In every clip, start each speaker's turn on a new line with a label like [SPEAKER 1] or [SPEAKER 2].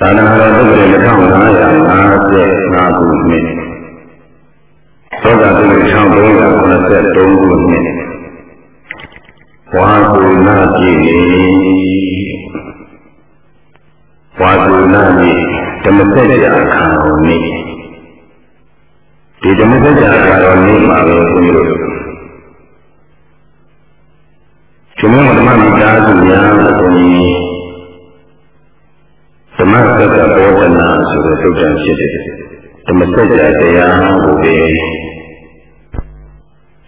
[SPEAKER 1] သာသနာတော်သုတ်ရေ1555ခုနှစ်သောတာသုတ်1383ခုနှစ်ဝါကုနာပြည့်နေဝါကုနာပြည့်ဓမ္မစကြာခါတော်နေ့ဒီဓမ္မစကြာခါတော်နေ့မှာပဲဘုန်းကြီးတို့ကျွန်တော်ဓမ္မမိသားစုများဘုန်းကြီး ဓမ္မစက္ကဘောဓနာဆိုတဲ့သုတ်တံဖြစ်တယ်ဓမ္မစကြာတရားကိုပဲ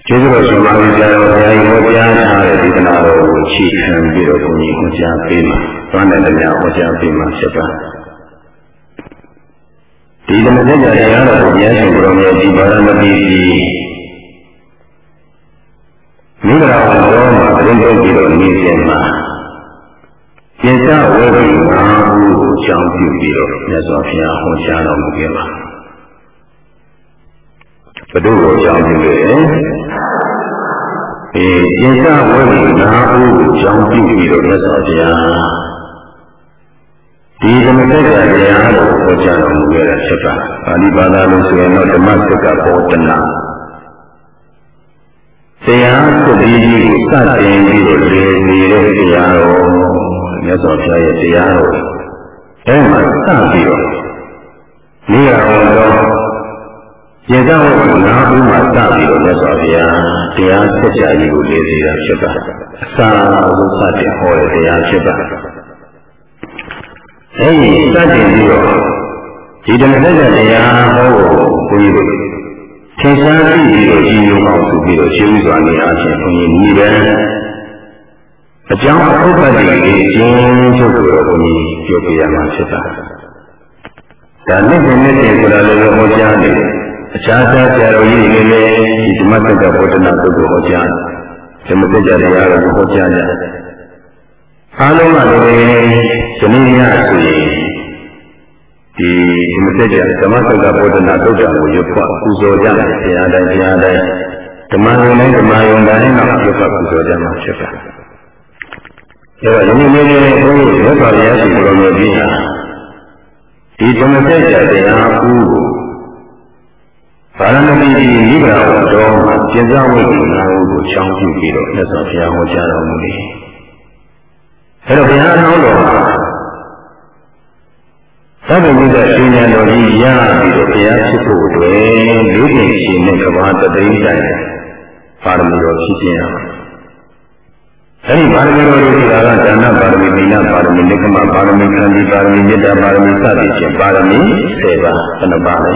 [SPEAKER 1] ကျေးဇူးတော်ရှင်ပါပြီဆရာတော်ဘုရားကြီးဟောကြားထားတဲ့ဒီကနာတော်ကိုချီးခံပြီးတော့ဘုန်းကြီးဟောကြားပေးမှာသွမ်းတဲ့တရားဟောကြားပေးမှာဖြစ်ပါတယ်ဒီဓမ္မစကြာတရားတော်ကိုဘုရားရှင်ကိုယ်တော်မြတ်ဒီပါရမတိကြီးမိဂရာတော်မှာပြင်ထုတ်ပြီးတော့နေစဉ်မှာ ကျင့်စာဝေဒိမာဟုကိုအကြောင်းပြုပြီးတော့မြတ်စွာဘုရားဟောကြားတော်မူခဲ့ပါဘုဒ္ဓကိုအကြောင်းပြုခဲ့တယ်အဲကျင့်စာဝေဒိမာဟုကိုအကြောင်းပြုပြီးတော့မြတ်စွာဘုရားဒီဓမ္မစကြာတရားကိုဟောကြားတော်မူခဲ့တာဖြစ်ပါပါဠိဘာသာလို့ဆိုရင်တော့ဓမ္မစက္ကဘောတနာတရားသတိကြီးကိုစတင်ပြီးတော့လေနေတဲ့တရားတော် မြတ်စွာဘုရားရဲ့တရားတော်အဲမှာစပြီးတော့နေရာတော်တော့ရေသောနာဘူးမှာစပြီးတော့မြတ်စွာဘုရားတရားဆက်ကြကြီးကိုလေ့နေတာဖြစ်ပါအစာဆုံးစတင်ဟောတဲ့တရားဖြစ်ပါအဲဒီစတင်ပြီးတော့ဒီဓမ္မစကြာတရားဟောဖို့ဘုန်းကြီးတို့ထင်ရှားပြီးတော့ကြီးရုံအောင်ဆိုပြီးတော့ရှင်းဥစွာနေအားဖြင့်ဘုန်းကြီးညီတယ် အကြောင်းအဟုတ်ပတ်တွေအချင်းချုပ်ကိုတော့ဘုန်းကြီးပြောပြရမှာဖြစ်တာဒါနဲ့နဲ့နဲ့ဆိုတာလည်းဟောကြားနေအခြားခြားဆရာတော်ကြီးတွေလည်းဒီဓမ္မစက္ကဗုဒ္ဓနာပုဂ္ဂိုလ်ဟောကြားဓမ္မစက္ကတရားကိုဟောကြားကြအားလုံးကလည်းဇနီးများဆိုရင်ဒီဓမ္မစကြာဓမ္မစက္ကဗုဒ္ဓနာသုတ်တော်ကိုရွတ်ဖွပူဇော်ကြတယ်ဘုရားတိုင်းဘုရားတိုင်းဓမ္မယုံတိုင်းဓမ္မယုံတိုင်းကရွတ်ဖွပူဇော်ကြမှာဖြစ်ပါတယ်။ အဲတော့ယနေ့နေ့ဘုန်းကြီးရွတ်ပါရရှိဘုရားမြတ်ကြီးဟာဒီဓမ္မစကြာတရားကူဗာရမတိကြီးနိဗ္ဗာန်တော်မှာကျင့်စားဝိပ္ပနာကိုချောင်းပြုပြီးတော့မြတ်စွာဘုရားဟောကြားတော်မူတယ်။အဲတော့ဘုရားတော်တော်သဗ္ဗညုတရှင်ဉာဏ်တော်ကြီးရပြီးတော့ဘုရားဖြစ်ဖို့အတွက်လူ့ရှင်ရှင်နဲ့ကဘာတတိတိုင်ပါရမီတော်ဖြစ်ခြင်းရပါ အဲဒီပါရမီတော်တွေဆိုတာကဒါနပါရမီ၊မိဏပါရမီ၊နိကမပါရမီ၊ခန္တီပါရမီ၊မေတ္တာပါရမီစသည်ဖြင့်ပါရမီ10ပါးဘယ်နှပါလဲ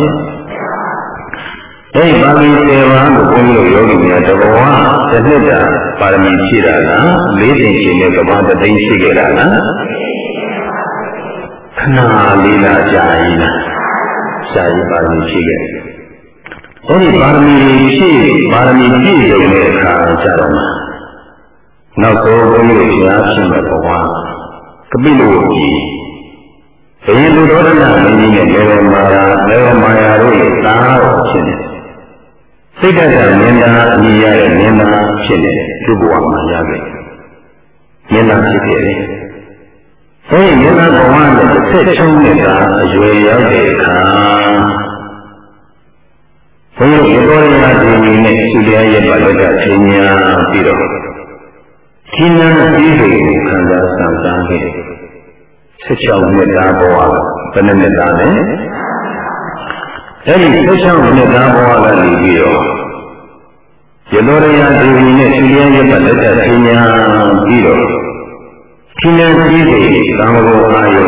[SPEAKER 1] အဲဒီပါရမီ10ပါးကိုဘုန်းကြီးတို့ယောဂီများတဘဝတစ်နှစ်တာပါရမီဖြည့်တာလားလေးတင်ရှင်နဲ့ကဘာတတိရှိခဲ့တာလားခဏလေးလာကြာရင်ရှားရင်ပါရမီဖြည့်ခဲ့အဲဒီပါရမီဖြည့်ပါရမီပြည့်စုံတဲ့အခါကျတော့မှ နောက်ဆုံးဘုန်းကြီးတို့ရှားဖြစ်မဲ့ဘဝကပိလုကြီးဘယင်လူတော်ရဏမင်းကြီးနဲ့လေဝမာယာလေဝမာယာတို့ရဲ့သားတော်ဖြစ်နေစိတ်ဓာတ်ကမြင်တာအမြင်ရတဲ့မြင်တာဖြစ်နေသူ့ဘဝမှာရခဲ့မြင်တာဖြစ်ခဲ့တယ်အဲဒီမြင်တာဘဝနဲ့တစ်ဆက်ချုံးနေတာအရွယ်ရောက်တဲ့အခါဘုန်းကြီးတို့ဘောရဏဒေဝီနဲ့သုတရားရဲ့ပါဠိကအချင်းများပြီးတော့ ရှင်းလင်းပြီးတွေကိုခံစားဆံစားခဲ့16နှစ်သားဘဝဘယ်နှစ်နှစ်သားလဲအဲဒီ16နှစ်သားဘဝကနေပြီးတော့ရသောရယဒေဝီနဲ့သုတရားရဲ့ပါဠိကအချင်းများပြီးတော့ရှင်းလင်းပြီးတွေသံဃာအာယုံ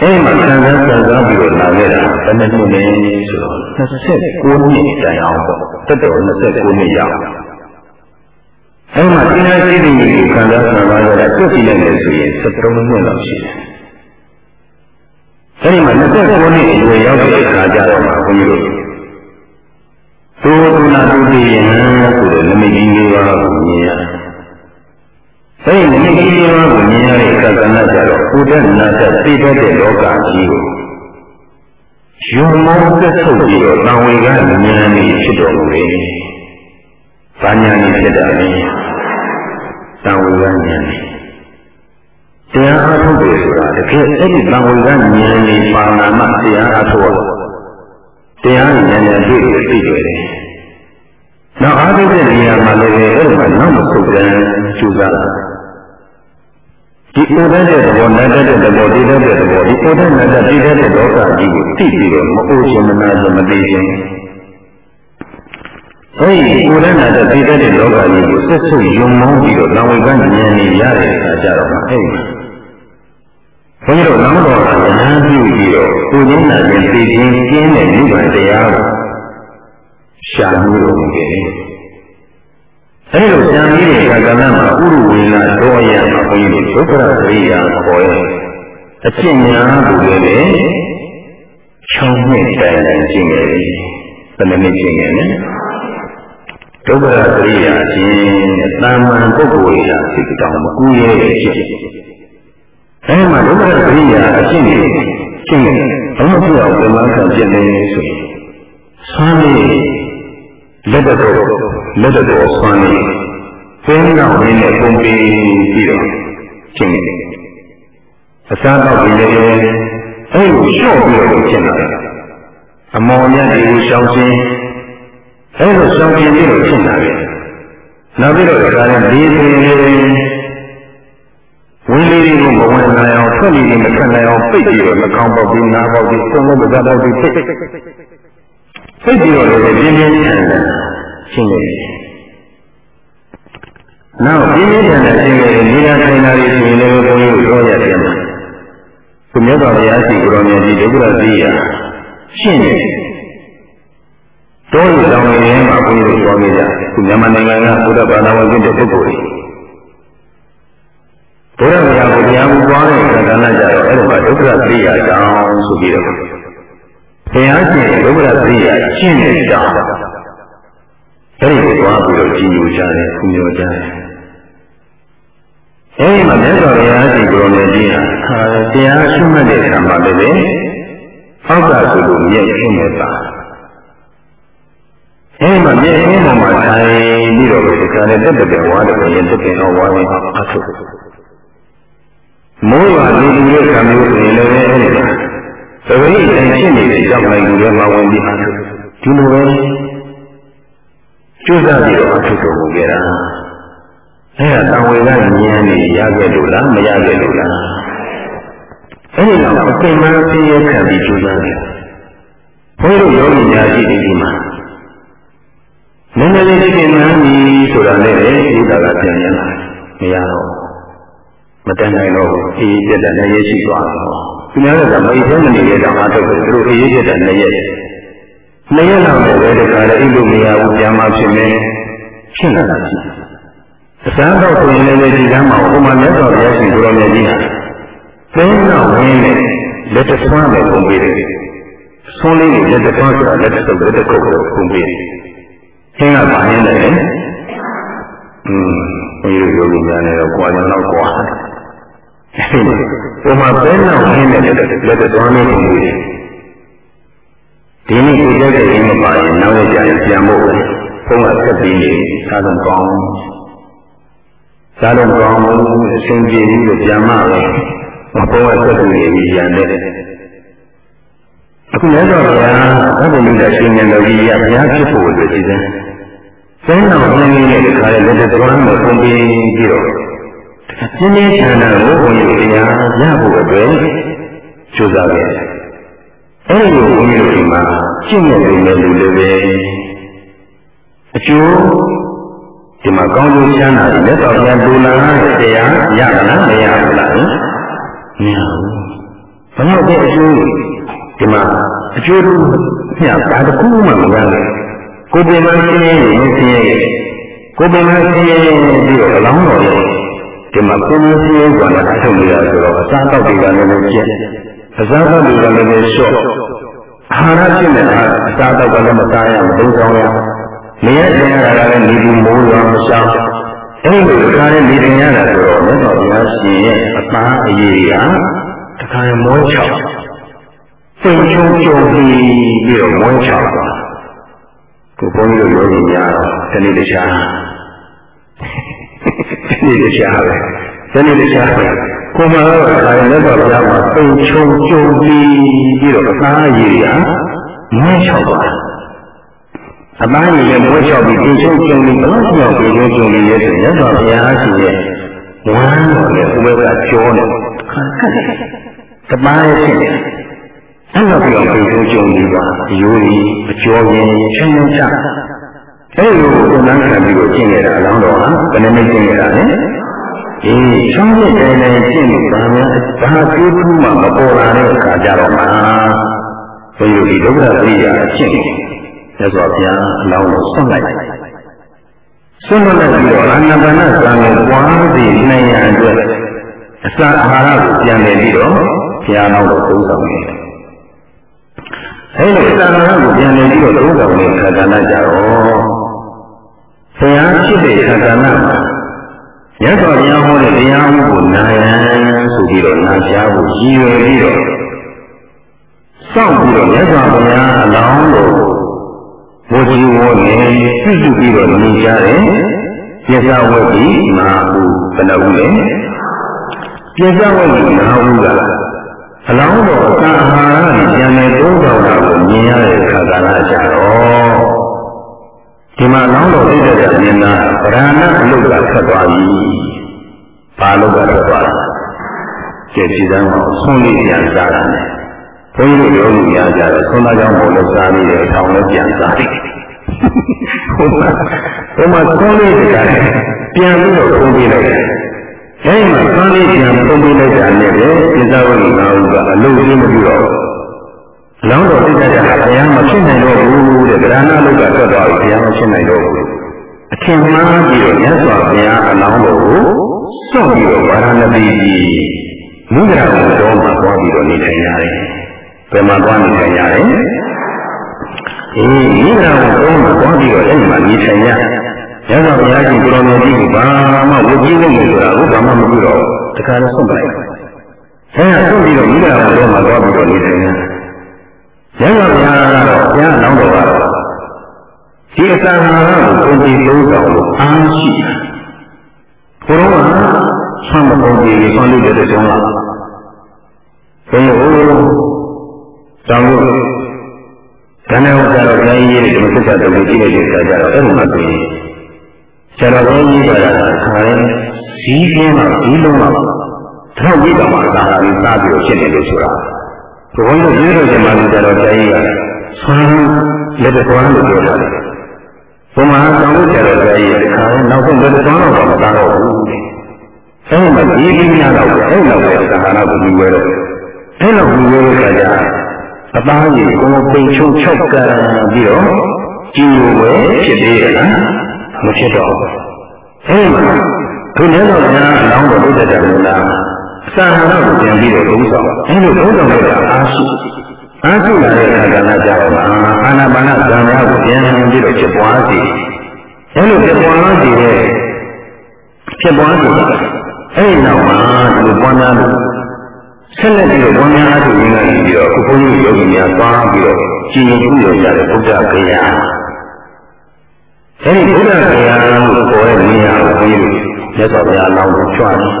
[SPEAKER 1] အဲ့မှာခံစားဆံစားပြီးတော့လာခဲ့တာဘယ်နှစ်နှစ်လဲဆိုတော့29နှစ်တိုင်အောင်ပေါ့တက်တော်29နှစ်ရောက် အဲ့မှာသင်္ဃာရှိတဲ့ကိုခံစားဆံပါရတာတွက်ကြည့်လိုက်လို့ဆိုရင်73နှစ်လောက်ရှိတယ်။အဲ့ဒီမှာ29နှစ်အရွယ်ရောက်တဲ့အခါကျတော့မှဘုန်းကြီးတို့သုဒနာတုတိယံဆိုတဲ့နမိတ်ကြီးလေးပါးကိုမြင်ရတယ်။အဲ့ဒီနမိတ်ကြီးလေးပါးကိုမြင်ရတဲ့ကကဏကြတော့ဥဒ္ဒနာတသိတတ်တဲ့လောကကြီးကိုယူမောသက်ထုတ်ပြီးတော့တံဝေကဉာဏ်ကြီးဖြစ်တော်မူတယ်။ ဘာဉာဏ်ကြီးဖြစ်တာလဲ။တံဝေကဉာဏ်တရားအားထုတ်တယ်ဆိုဆိုတာတကယ်အဲ့ဒီသံဝေကဉာဏ်ကြီးပါဏာမတရားအထောက်တရားဉာဏ်နဲ့တွေ့ပြီးသိတွေ့တယ်။နောက်အားထုတ်တဲ့နေရာမှာလည်းအဲ့ဒီမှာနောက်မဆုတ်တဲ့ကျူစားတာဒီဥဒ္ဒတဲ့သဘောနဲ့တဲ့သဘောဒီတဲ့သဘောဒီဥဒ္ဒနဲ့တဲ့ဒီတဲ့လောကကြီးကိုသိပြီးတော့မအိုးရှင်မနာစမသိခြင်း အဲဒီကိုယ်နဲ့နာတဲ့ဒီတဲ့လောကကြီးကိုဆက်ဆုပ်ယုံမောင်းပြီးတော့လောင်ဝေကဉာဏ်ကြီးရတဲ့အခါကျတော့အဲဒီဘုန်းကြီးတို့နောက်တော်ကဉာဏ်ပြုပြီးတော့ကိုယ်ချင်းနာခြင်းသိခြင်းကျင်းတဲ့နိဗ္ဗာန်တရားကိုရှာမှုတော်မူတယ်အဲဒီလိုကြံပြီးတဲ့ကာလမှာဥရဝေလာတော်ရမှာဘုန်းကြီးတို့ဒုက္ခရိယာခေါ်ရဲ့အကျင့်များကိုလည်း6နှစ်တိုင်တိုင်ကျင့်ခဲ့တယ်။ဘယ်နှစ်ကျင့်ခဲ့လဲ။ ဒုက္ခရိယာချင်းတာမန်ပုဂ္ဂိုလ်ရာစိတ်တောင်မကူရဲတဲ့ကျင့်။အဲဒီမှာဒုက္ခရိယာအကျင့်တွေကျင့်တယ်။ဘယ်လိုပြောအောင်ပြန်မှန်းကျင့်နေဆိုရင်ဆွမ်းလေးလက်တော်လက်တော်ဆွမ်းနေသင်းတော်ရင်းနဲ့ပုံပြီးပြီးတော့ကျင့်နေတယ်အစားတော့ပြီးလေအဲ့ကိုလျှော့ပြီးတော့ကျင့်လာတယ်အမော်မြတ်တွေကိုရှောင်ခြင်း အဲ့လိုရှောင်ခြင်းပြီးတော့ကျင့်လာတယ်နောက်ပြီးတော့ဒါလည်းဒီပင်လေးဝင်းလေးတွေကိုမဝင်နိုင်အောင်ထွက်နေနေမထွက်နိုင်အောင်ပိတ်ပြီးတော့နှာခေါင်းပေါက်ပြီးနားပေါက်ပြီးသုံးလုံးပဇာပေါက်ပြီးပိတ်ပိတ်ပြီးတော့လည်းပြင်းပြင်းထန်ထန်ရှင်းနေတယ်နောက်ပြင်းပြင်းထန်ထန်ရှင်းနေတယ်နေရာထိုင်တာတွေဆိုရင်လည်းဘုန်းကြီးတို့ပြောရတယ်မှာသူမြတ်စွာဘုရားရှိခိုးတော်မြတ်ကြီးဒုက္ခရသိရရှင်းနေတော ရတောင်ရင်းမှာဘုန်းကြီးတို့ပြောနေကြသူမြန်မာနိုင်ငံကဘုရားဘာသာဝင်တဲ့ပုဂ္ဂိုလ်တွေဘုရားဘုရားကိုတရားမှုပွားတဲ့ကဏ္ဍကြတော့အဲ့ဒီမှာဒုက္ခရသိရကြောင်းဆိုပြီးတော့ဘုရားရှင်ဒုက္ခရသိရရှင်းနေကြောင်းအဲ့ဒီကိုသွားပြီးတော့ကြည်ညိုကြတယ်၊ပူညိုကြတယ်အဲဒီမှာမြတ်စွာဘုရားရှိခိုးတော်ကြီးဟာတရားရှုမှတ်တဲ့အခါမှာလည်းအောက်ကဆိုလို့မြည့်ရင်းနေတာ အဲဒီမှာမြည့်ရင်းပေါ်မှာထိုင်ပြီးတော့ဒီကနေ့တက်တဲ့ဝါတဲ့ရင်တက်တဲ့ဝါရင်အထုမိုးရွာနေလူရဲ့ကံမျိုးဆိုရင်လည်းအဲဒီမှာသတိတိုင်းဖြစ်နေတဲ့ကြောင့်လည်းလူတွေမှာဝင်ပြီးအထုဒီလိုပဲကျိုးစားပြီးတော့အထုတော်မူခဲ့တာအဲ့ဒါတံဝေကဉာဏ်นี่ရခဲ့လို့လားမရခဲ့လို့လားအဲ့ဒီတော့အကိမန်းသိရခံပြီးကြိုးစားတယ်ဘုန်းကြီးတို့ယောဂီများရှိတယ်ဒီမှာ နည်းနည်းလေးသိနေမှန်းပြီဆိုတာနဲ့ဒီတာကပြန်ရလာမရတော့မတန်နိုင်တော့အေးပြတ်တဲ့လည်းရရှိသွားတော့သူများကမအိပ်သေးမနေတဲ့ကြောင့်အားထုတ်တယ်သူတို့အေးပြတ်တဲ့လည်းရနှစ်ရက်လောက်ပဲတခါလည်းအိပ်လို့မရဘူးပြန်မှဖြစ်နေဖြစ်လာတာရှိတယ်အစမ်းတော့ဆိုရင်လည်းဒီကမ်းမှာဥပမာမြတ်စွာဘုရားရှင်ကိုရောမြတ်ကြီးဟာသင်းတော်ဝင်းနဲ့လက်တဆွမ်းနဲ့ပုံပေးတယ်။ဆွမ်းလေးကိုလက်တဆွမ်းဆိုတာလက်တဆုပ်လက်တကုတ်ကိုပုံပေးတယ်။ သင်းကဘာရင်းလဲ။อืมဘုရားယောဂီများနဲ့တော့ကြွားကြတော့ကြွား။ဥပမာသင်းတော်ဝင်းနဲ့လက်တလက်တဆွမ်းနဲ့ပုံပေးတယ်။ဒီနေ့ကိုကြတဲ့ရင်းမပါရင်နောက်ရကြရင်ပြန်ဖို့ဘုန်းကဆက်ပြီးနေသာတော့ကောင်းသာလို့ကောင်းဘူးအစဉ်ပြေပြီးတော့ပြန်မှပဲမပေါ်ရသက်သူတွေပြီးရန်တဲ့အခုလည်းတော့ဗျာ သဗ္ဗညုတရှင်ဉာဏ်တော်ကြီးရဘုရားဖြစ်ဖို့အတွက်ဒီစမ်းစမ်းတော်နှင်းနေတဲ့ခါရဲ့လက်သက်တော်မှာပုံပြီးပြီးတော့ပြင်းပြင်းထန်ထန်ကိုဘုန်းကြီးတရားရဖို့အတွက်ကြိုးစားခဲ့အဲ့ဒီဘုန်းကြီးတို့ဒီမှာရှင်းနေတဲ့လူတွေလည်းပဲအကျိုးဒီမှာကောင်းကျိုးချမ်းသာတွေလက်တော်ပြန်ပူလာတဲ့တရားရမလားမရဘူးလားမရဘူးဘယ်တော့တဲ့အကျိုးဒီမှာအကျိုးတို့ မျှဘာတစ်ခုမှမရဘူးကိုယ်ပင်မဆင်းရဲရင်ဆင်းရဲကိုယ်ပင်မဆင်းရဲပြီးတော့အလောင်းတော်ရဲ့ဒီမှာကိုယ်မဆင်းရဲဆိုတာအထုတ်နေရဆိုတော့အစားတောက်တွေကလည်းလည်းကျက်အစားတောက်တွေကလည်းလည်းလျှော့အာဟာရဖြစ်နေတာအစားတောက်ကလည်းမစားရမသုံးဆောင်ရနေရတင်ရတာလည်းနေပြီးမိုးရွာမရှောင်အဲ့ဒီလိုတခါနဲ့နေတင်ရတာဆိုတော့မြတ်စွာဘုရားရှင်ရဲ့အပန်းအရေးကတခါနဲ့မောချောင် စိတ်ချုံချုံပြီးပြီးတော့မောချောင်သွားကိုဘုန်းကြီးတို့ယောဂီများတနေ့တခြားတနေ့တခြားပဲတနေ့တခြားပဲဘကိုမတော်ခါရင်လက်တော်ဘုရားမှာပိန်ချုံကြုံပြီးပြီးတော့အသားရည်ရမွေးချောက်သွားအသားရည်လည်းမွေးချောက်ပြီးပိန်ချုံကြုံပြီးဘလို့ပြောပိန်ချုံကြုံပြီးရဲ့ဆိုရင်လက်တော်ဘုရားရှိရဲ့ဝမ်းတော်နဲ့ဥပ္ပကကြောနဲ့ခါခတ်တပားရဲ့ဖြစ်နေ အဲ့တော့ပြီးတော့ပိန်ချုံကြုံပြီးပါရိုးရီအကျော်ရင်ချင်းချင်းချအဲ့လိုကိုယ်နှမ်းခံပြီးတော့ကျင့်ရတာအလောင်းတော်ဟာဘယ်နှမိတ်ကျင့်ရတာလဲအေးချောင်းနဲ့တိုင်းတိုင်းကျင့်လို့ဘာများဘာကျိုးထူးမှမပေါ်လာတဲ့အခါကြတော့မှဘုရားဒီဒုက္ခသတိရအကျင့်မြတ်စွာဘုရားအလောင်းကိုဆွန့်လိုက်ဆွန့်လိုက်ပြီးတော့အာနာပါနသံကိုပွားစီနိုင်ရန်အတွက်အစာအာဟာရကိုပြန်လည်ပြီးတော့ဘုရားတော်ကိုသုံးဆောင်နေတယ် အဲလိုအစာအာဟာရကိုပြန်လည်ပြီးတော့သုံးဆောင်တဲ့ခန္ဓာကြတော့ဘုရားဖြစ်တဲ့ခန္ဓာမှာရသော်ဘုရားဟောတဲ့တရားမှုကိုနာယံဆိုပြီးတော့နာကြားဖို့ရည်ရွယ်ပြီးတော့စောင့်ပြီးတော့မြတ်စွာဘုရားအလောင်းတော်ဘုရားဝေါ်နေပြုစုပြီးတော့နေကြတယ်ပြစ္ဆဝတ္တိမဟာဟုဘယ်နှဦးလဲပြစ္ဆဝတ္တိမဟာဟုက အလောင်းတော်အအာဟာရဉာဏ်နဲ့သုံးတော်တာကိုမြင်ရတဲ့အခါကလည်းကြတော့ဒီမှာလောင်းတော်သိတဲ့မြင်တာဗရဏအလုတ်ကဆက်သွားပြီ။ဘာလုတ်ကဆက်သွားလဲ။ကျေစီတန်းကိုဆုံးလေးပြန်စားတာနဲ့ဘုန်းကြီးတို့ရောလူများကြတော့ဆုံးသားကြောင့်ဘုံလို့စားပြီးတဲ့အထောင်လည်းပြန်စားတယ်။ဟုတ်ပါဘုမဆုံးလေးတကယ်ပြန်ပြီးတော့ဖုံးပေးလိုက်တယ်။ အဲဒီမှာဆုံးလေးပြန်ဖုံးပေးလိုက်တာနဲ့ပဲပြဇဝိငါဟုကအလုံးကြီးမပြုတော့လောင်းတော်သိတဲ့ကဘုရားမဖြစ်နိုင်တော့ဘူးတဲ့ဗရဏလုတ်ကထွက်သွားပြီဘုရားမဖြစ်နိုင်တော့ဘူးအထင်မှားပြီးတော့မြတ်စွာဘုရားအလောင်းတော်ကိုစွန့်ပြီးတော့ဗာရာဏသီကြီးမုဒရာဘုတော်မှာသွားပြီးတော့နေထိုင်ရတယ်ဘယ်မှာသွားနေထိုင်ရလဲအေးမုဒရာဘုတော်မှာသွားပြီးတော့အဲ့ဒီမှာနေထိုင်ရမြ တ်စွာဘုရားရှင်ကိုရောင်တော်ကြီးကဘာမှဝကြည့်လို့မဆိုတာကိုဘာမှမပြုတော့တခါတော့ဆုံးပလိုက်အဲဒါဆုံးပြီးတော့မုဒရာဘုတော်မှာသွားပြီးတော့နေထိုင်ရရဟန်းဘုရားကတော့ဘုရားနောင်တော်ကတော့ဒီအစံဟာကိုပုံပြီးလုံးဆောင်လို့အားရှိဘုရောကဆံမပုံပြီးဆွမ်းလို့တဲ့ကြောင်းလားဘယ်လိုတောင်းလို့ကံနဲ့ဥစ္စာတော့ဘုရားကြီးရဲ့ဒီမစ္ဆတ်တော်ကိုကြည့်လိုက်တဲ့အခါကျတော့အဲ့ဒီမှာဆိုရင် ဆရာတော်ကြီးကခါရင်ဇီးပြင်းတော့ဒီလုံးတော့ထောက်ပြီးတော့မှသာသာပြီးစားပြီးတော့ဖြစ်တယ်လို့ဆိုတာဘုန်းကြီးရေးလို့ဒီမှာကြတော့တရားကြီးကဆွမ်းလက်တော်လို့ပြောတာလေဘုမဟာတောင်းလို့ကြတော့တရားကြီးကခါနောက်ဆုံးလက်တော်တော့မသားတော့ဘူးအဲဒီမှာဒီလိမ့်များတော့အဲ့လောက်ပဲသဟာရကိုပြီးဝဲတော့အဲ့လောက်ပြီးဝဲတဲ့အခါကျအသားကြီးကိုပိန်ချုံချုပ်ကပြီးတော့ကြည်ဝဲဖြစ်သေးတယ်လား မဖြစ်တော့ဘူးအဲဒီမှာသူလည်းတော့ညာအလောင်းတော်လုပ်တတ်တယ်လားစာဟာရကိုပြန်ပြီးတော့သုံးဆောင်အဲလိုသုံးဆောင်လိုက်တာအားရှိအားရှိလာတဲ့အခါကလည်းကြောက်ပါအာနာပါနသံဃာကိုပြန်ပြီးတော့ဖြစ်ပွားစီအဲလိုဖြစ်ပွားစီတဲ့ဖြစ်ပွားစီအဲဒီနောက်မှာဒီလိုပွားများလို့ဆက်လက်ပြီးတော့ပွားများအားထုတ်ရင်းကနေပြီးတော့ခုဘုန်းကြီးယောဂီများသွားပြီးတော့ကြည်ညိုပြုရကြတဲ့ဘုရားဂေယ အဲဒီဘုရားဂေယလို့ခေါ်တဲ့နေရာကိုဘုန်းကြီးမြတ်စွာဘုရားလောင်းကိုကြွားတယ်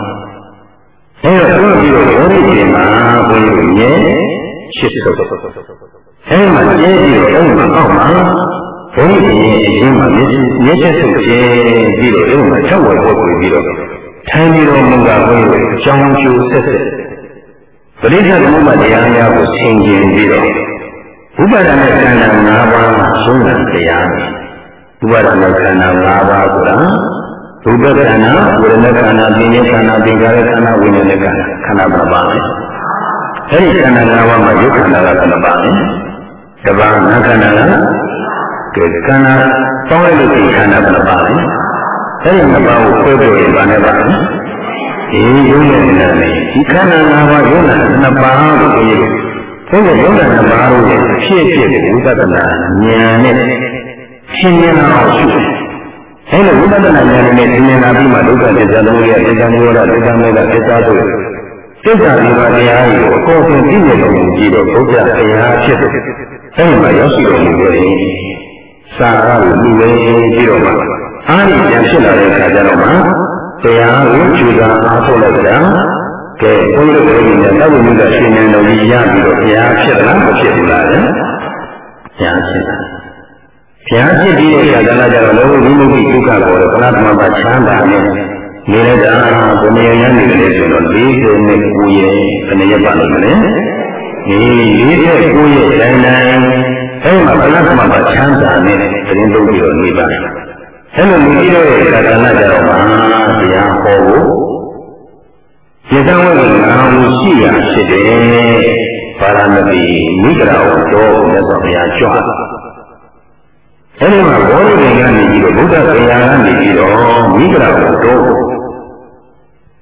[SPEAKER 1] အဲတော့ပြီးတော့ယောဂီတွေမှာဘုန်းကြီးမြဲရှစ်ဆုပ်အဲမှာကျဲပြီးတော့အဲဒီမှာအောက်မှာဘုန်းကြီးရဲ့အရင်မှာမျက်ချက်ဆုပ်ကျဲပြီးတော့အဲဒီမှာချက်ဝယ်ဖို့ပြီးတော့ထိုင်ပြီးတော့မူကဘုန်းကြီးအကြောင်းကျိုးဆက်ဆက်ပရိသတ်သမုပ္ပါတရားများကိုဆင်ခြင်ပြီးတော့ဥပါဒနဲ့ခန္ဓာ၅ပါးရှုံးတဲ့တရား ဥပါဒနဲ့ခန္ဓာ၅ပါးဆိုတာရူပခန္ဓာဝေဒနာခန္ဓာပညာခန္ဓာသင်္ခါရခန္ဓာဝိညာဉ်ခန္ဓာခန္ဓာပါပါမယ်အဲဒီခန္ဓာ၅ပါးမှာယုတ်ခန္ဓာကခန္ဓာပါမယ်တပါးငါခန္ဓာကကဲခန္ဓာပေါင်းလိုက်လို့ဒီခန္ဓာခန္ဓာပါမယ်အဲဒီနှစ်ပါးကိုခွဲပြောရင်ဘာနဲ့ပါလဲဒီယုံနဲ့နာနဲ့ဒီခန္ဓာ၅ပါးယုံနာနှစ်ပါးကိုကိုယ်ဘုရားယုံနာနှစ်ပါးတို့ရဲ့ဖြစ်ဖြစ်တဲ့ဝိပဿနာဉာဏ်နဲ့ ရှင်းမြင်အောင်ရှုအဲလိုဝိပဿနာဉာဏ်နဲ့ရှင်းမြင်လာပြီးမှဒုက္ခသစ္စာသမုဒယသစ္စာနိရောဓသစ္စာမေတ္တာသစ္စာတို့သစ္စာဒီပါတရားကြီးကိုအကောအဆုံးသိမြင်တော်မူကြည့်တော့ဘုရားတရားဖြစ်တယ်အဲဒီမှာရောက်ရှိတော်မူကြရင်စာရကိုလူလေးပြီးတော့မှအားရပြန်ဖြစ်လာတဲ့အခါကျတော့မှတရားကိုကျူတာအားထုတ်လိုက်တာကဲဘုန်းကြီးတို့ပြည်နဲ့တောက်မှုကရှင်နေတော်ကြီးရပြီးတော့ဘုရားဖြစ်လားမဖြစ်ဘူးလားလဲဘုရားဖြစ်တာ ဘုရားဖြစ်ပြီးတဲ့အခါကလည်းကြတော့လောဘဝိမုတိဒုက္ခကိုတော့ဘုရားသမဘာချမ်းသာနဲ့နေလိုက်တာဘုရားရမ်းနေတယ်ဆိုတော့40နဲ့9ရဲ့ဘယ်နှရက်ပါလို့လဲဒီ49ရဲ့တိုင်းတိုင်းအဲ့မှာဘုရားသမဘာချမ်းသာနဲ့တင်းလုံးပြီးတော့နေပါတယ်အဲ့လိုနေပြီးတော့ကာကနာကြတော့မှတရားဟောဖို့စေတဝိကငါမှုရှိရဖြစ်တယ်ပါရမတိမိဂရာဝတော်မြတ်စွာဘုရားကြွ အဲဒီမှာဘောဓိပင်ကနေပြီးတော့ဘုဒ္ဓဆရာကနေပြီးတော့မိဂရာဝတော်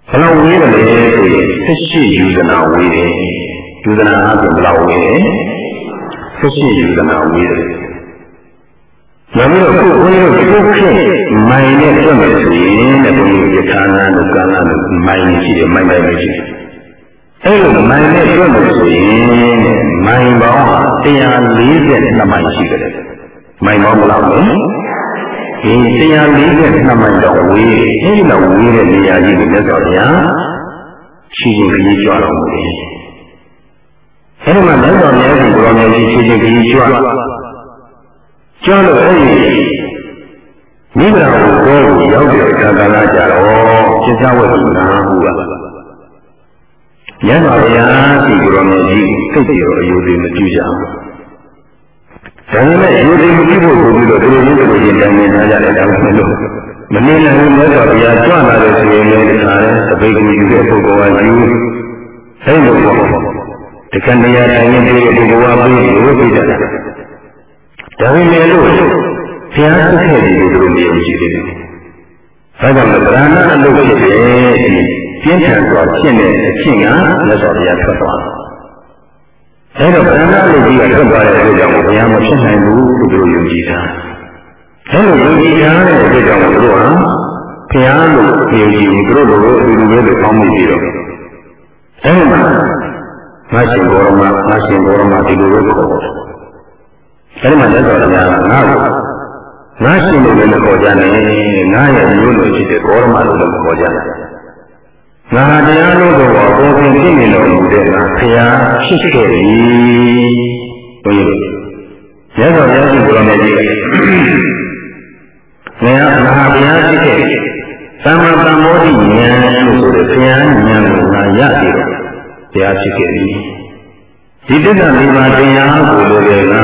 [SPEAKER 1] ဘယ်လိုဝေးတယ်လဲဆိုရင်78ယူဇနာဝေးတယ်ယူဇနာအပြင်ဘယ်လိုဝေးလဲ78ယူဇနာဝေးတယ်နောက်ပြီးတော့ကိုယ်ကိုယ်ကိုဖြစ်မိုင်နဲ့တွက်မယ်ဆိုရင်တဲ့ဘုန်းကြီးရခန္ဓာတို့ကာလတို့မိုင်ရှိတယ်မိုင်တိုင်းပဲရှိတယ်အဲ့လိုမိုင်နဲ့တွက်မယ်ဆိုရင်တဲ့မိုင်ပေါင်း142မိုင်ရှိတယ် မိုင်ပေါင်းဘယ်လောက်လဲဒီ142မိုင်တော့ဝေးအဲ့ဒီတော့ဝေးတဲ့နေရာကြီးကိုမြတ်စွာဘုရားရှိချင်းခရီးကြွတော်မူတယ်အဲ့ဒီမှာမြတ်စွာဘုရားရှင်ကိုယ်တော်မြတ်ကြီးရှိချင်းခရီးကြွကျောင်းလို့အဲ့ဒီမိဂရာကိုကိုရောက်တဲ့အခါကလာကြတော့စိတ်သားဝတ်နာမှုကရန်ပါဗျာဒီကိုရောမြတ်ကြီးသိပ်ပြီးတော့အယုဒိမကြည့်ကြအောင် ဒါပေမဲ့အယုဒိမကြည့်ဖို့ဆိုပြီးတော့ဒီလိုမျိုးတို့ရင်တိုင်နေထားကြတယ်ဒါမှမဟုတ်မနေနိုင်ဘူးမြတ်စွာဘုရားကြွလာတဲ့ဆိုရင်လည်းဒီခါလဲသပိတ်ကိုယူတဲ့ပုဂ္ဂိုလ်ကယူအဲ့လိုပေါ့တခဏနေရာတိုင်နေပြီးတဲ့ပုဂ္ဂိုလ်ကပြီးလို့ပြကြတယ်ဒါပေမဲ့လို့ဘုရားသခင်ကြီးတို့မြင်ရှိတယ်။ဒါကြောင့်ဗราဏအလုပ်ဖြစ်တယ်ဒီပြင်းထန်စွာဖြစ်တဲ့အဖြစ်ကမြတ်စွာဘုရားထွက်သွားတယ်။ အဲတော့ဗราဏအလုပ်ကြီးကထွက်သွားတဲ့အတွက်ကြောင့်ဘုရားမဖြစ်နိုင်ဘူးလို့တို့ယုံကြည်တာ။အဲလိုယုံကြည်ထားတဲ့အတွက်ကြောင့်တို့ဟာဘုရားလို့ယုံကြည်ပြီးတို့လိုအတူတူပဲလို့ကောင်းမိပြီးတော့အဲဒီမှာငါရှင်ဘောရမငါရှင်ဘောရမဒီလိုပဲခေါ်တယ်အဲဒီမှာလက်တော်တရားကငါ့ကိုငါရှင်လို့လည်းမခေါ်ကြနဲ့ငါရဲ့မျိုးလို့ရှိတဲ့ဘောရမလို့လည်းမခေါ်ကြနဲ့ ငါတရားလို့တော့ပေါ်ပြင်ဖြစ်နေလို့မူတဲ့ငါဖရာဖြစ်ခဲ့ပြီဘုရားရသော်ဘုရားရှင်ကိုယ်တော်မြတ်ကြီးကငါမဟာဘုရားဖြစ်ခဲ့သမ္မာသမ္မောဓိဉာဏ်လို့ဆိုတဲ့ဘုရားဉာဏ်ကိုငါရပြီးတော့ဘုရားဖြစ်ခဲ့ပြီဒီတစ္ဆာလေးပါးတရားကိုလည်းငါ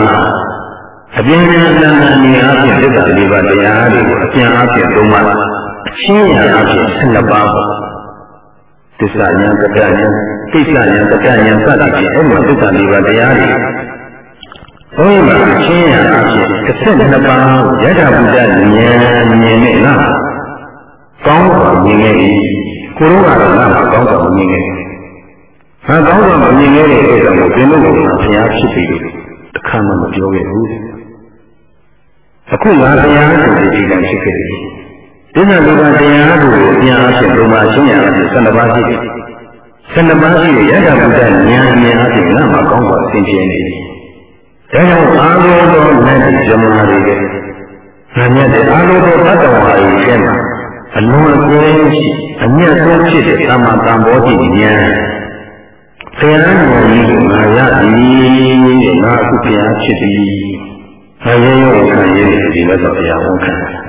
[SPEAKER 1] အပြင်းအထန်အနေအချင်းသစ္စာလေးပါးတရားတွေကိုအပြန်အပြင်သုံးပါအချင်းညာအပြင်12ပါးပေါ့ သစ္စာဉာဏ်တက္ကဉာဏ်ကိစ္စဉာဏ်တက္ကဉာဏ်စသဖြင့်အဲ့မှာသစ္စာလေးပါးတရားတွေဘုန်းကြီးကအချင်းညာအပြင်12ပါးယထာဘုဒ္ဓဉာဏ်မြင်နဲ့လားကောင်းစွာမြင်ခဲ့ပြီကိုယ်တော့ကတော့လားကောင်းစွာမြင်ခဲ့ပြီဟာကောင်းစွာမြင်ခဲ့တဲ့အတွက်ကြောင့်ဘုရင်တို့ကဘုရားဖြစ်ပြီလို့တခါမှမပြောခဲ့ဘူးအခုငါတရားကိုဒီကံဖြစ်ခဲ့တယ်။ ဒီကလူကတရားကိုအများအပြားသုံးပါရှင်းရတယ်12ပါးရှိတယ်။12ပါးရှိတဲ့ရတ္တဗုဒ္ဓဉာဏ်အများအပြားငါမှကောင်းစွာသင်ပြနေတယ်။ဒါကြောင့်အာလောသောနတ်ဇမနာတွေကငါမြတ်တဲ့အာလောသောတတ္တဝါတွေရှင်းမှာအလုံးအကျဉ်းရှိအမြတ်ဆုံးဖြစ်တဲ့သမ္မာတန်ဘောဓိဉာဏ်ဆရာတော်ကြီးကငါရသည်ငါအခုဘုရားဖြစ်သည်ဆံရဲရောခံရည်ဒီလက်တော်တရားဝန်ခံတယ်။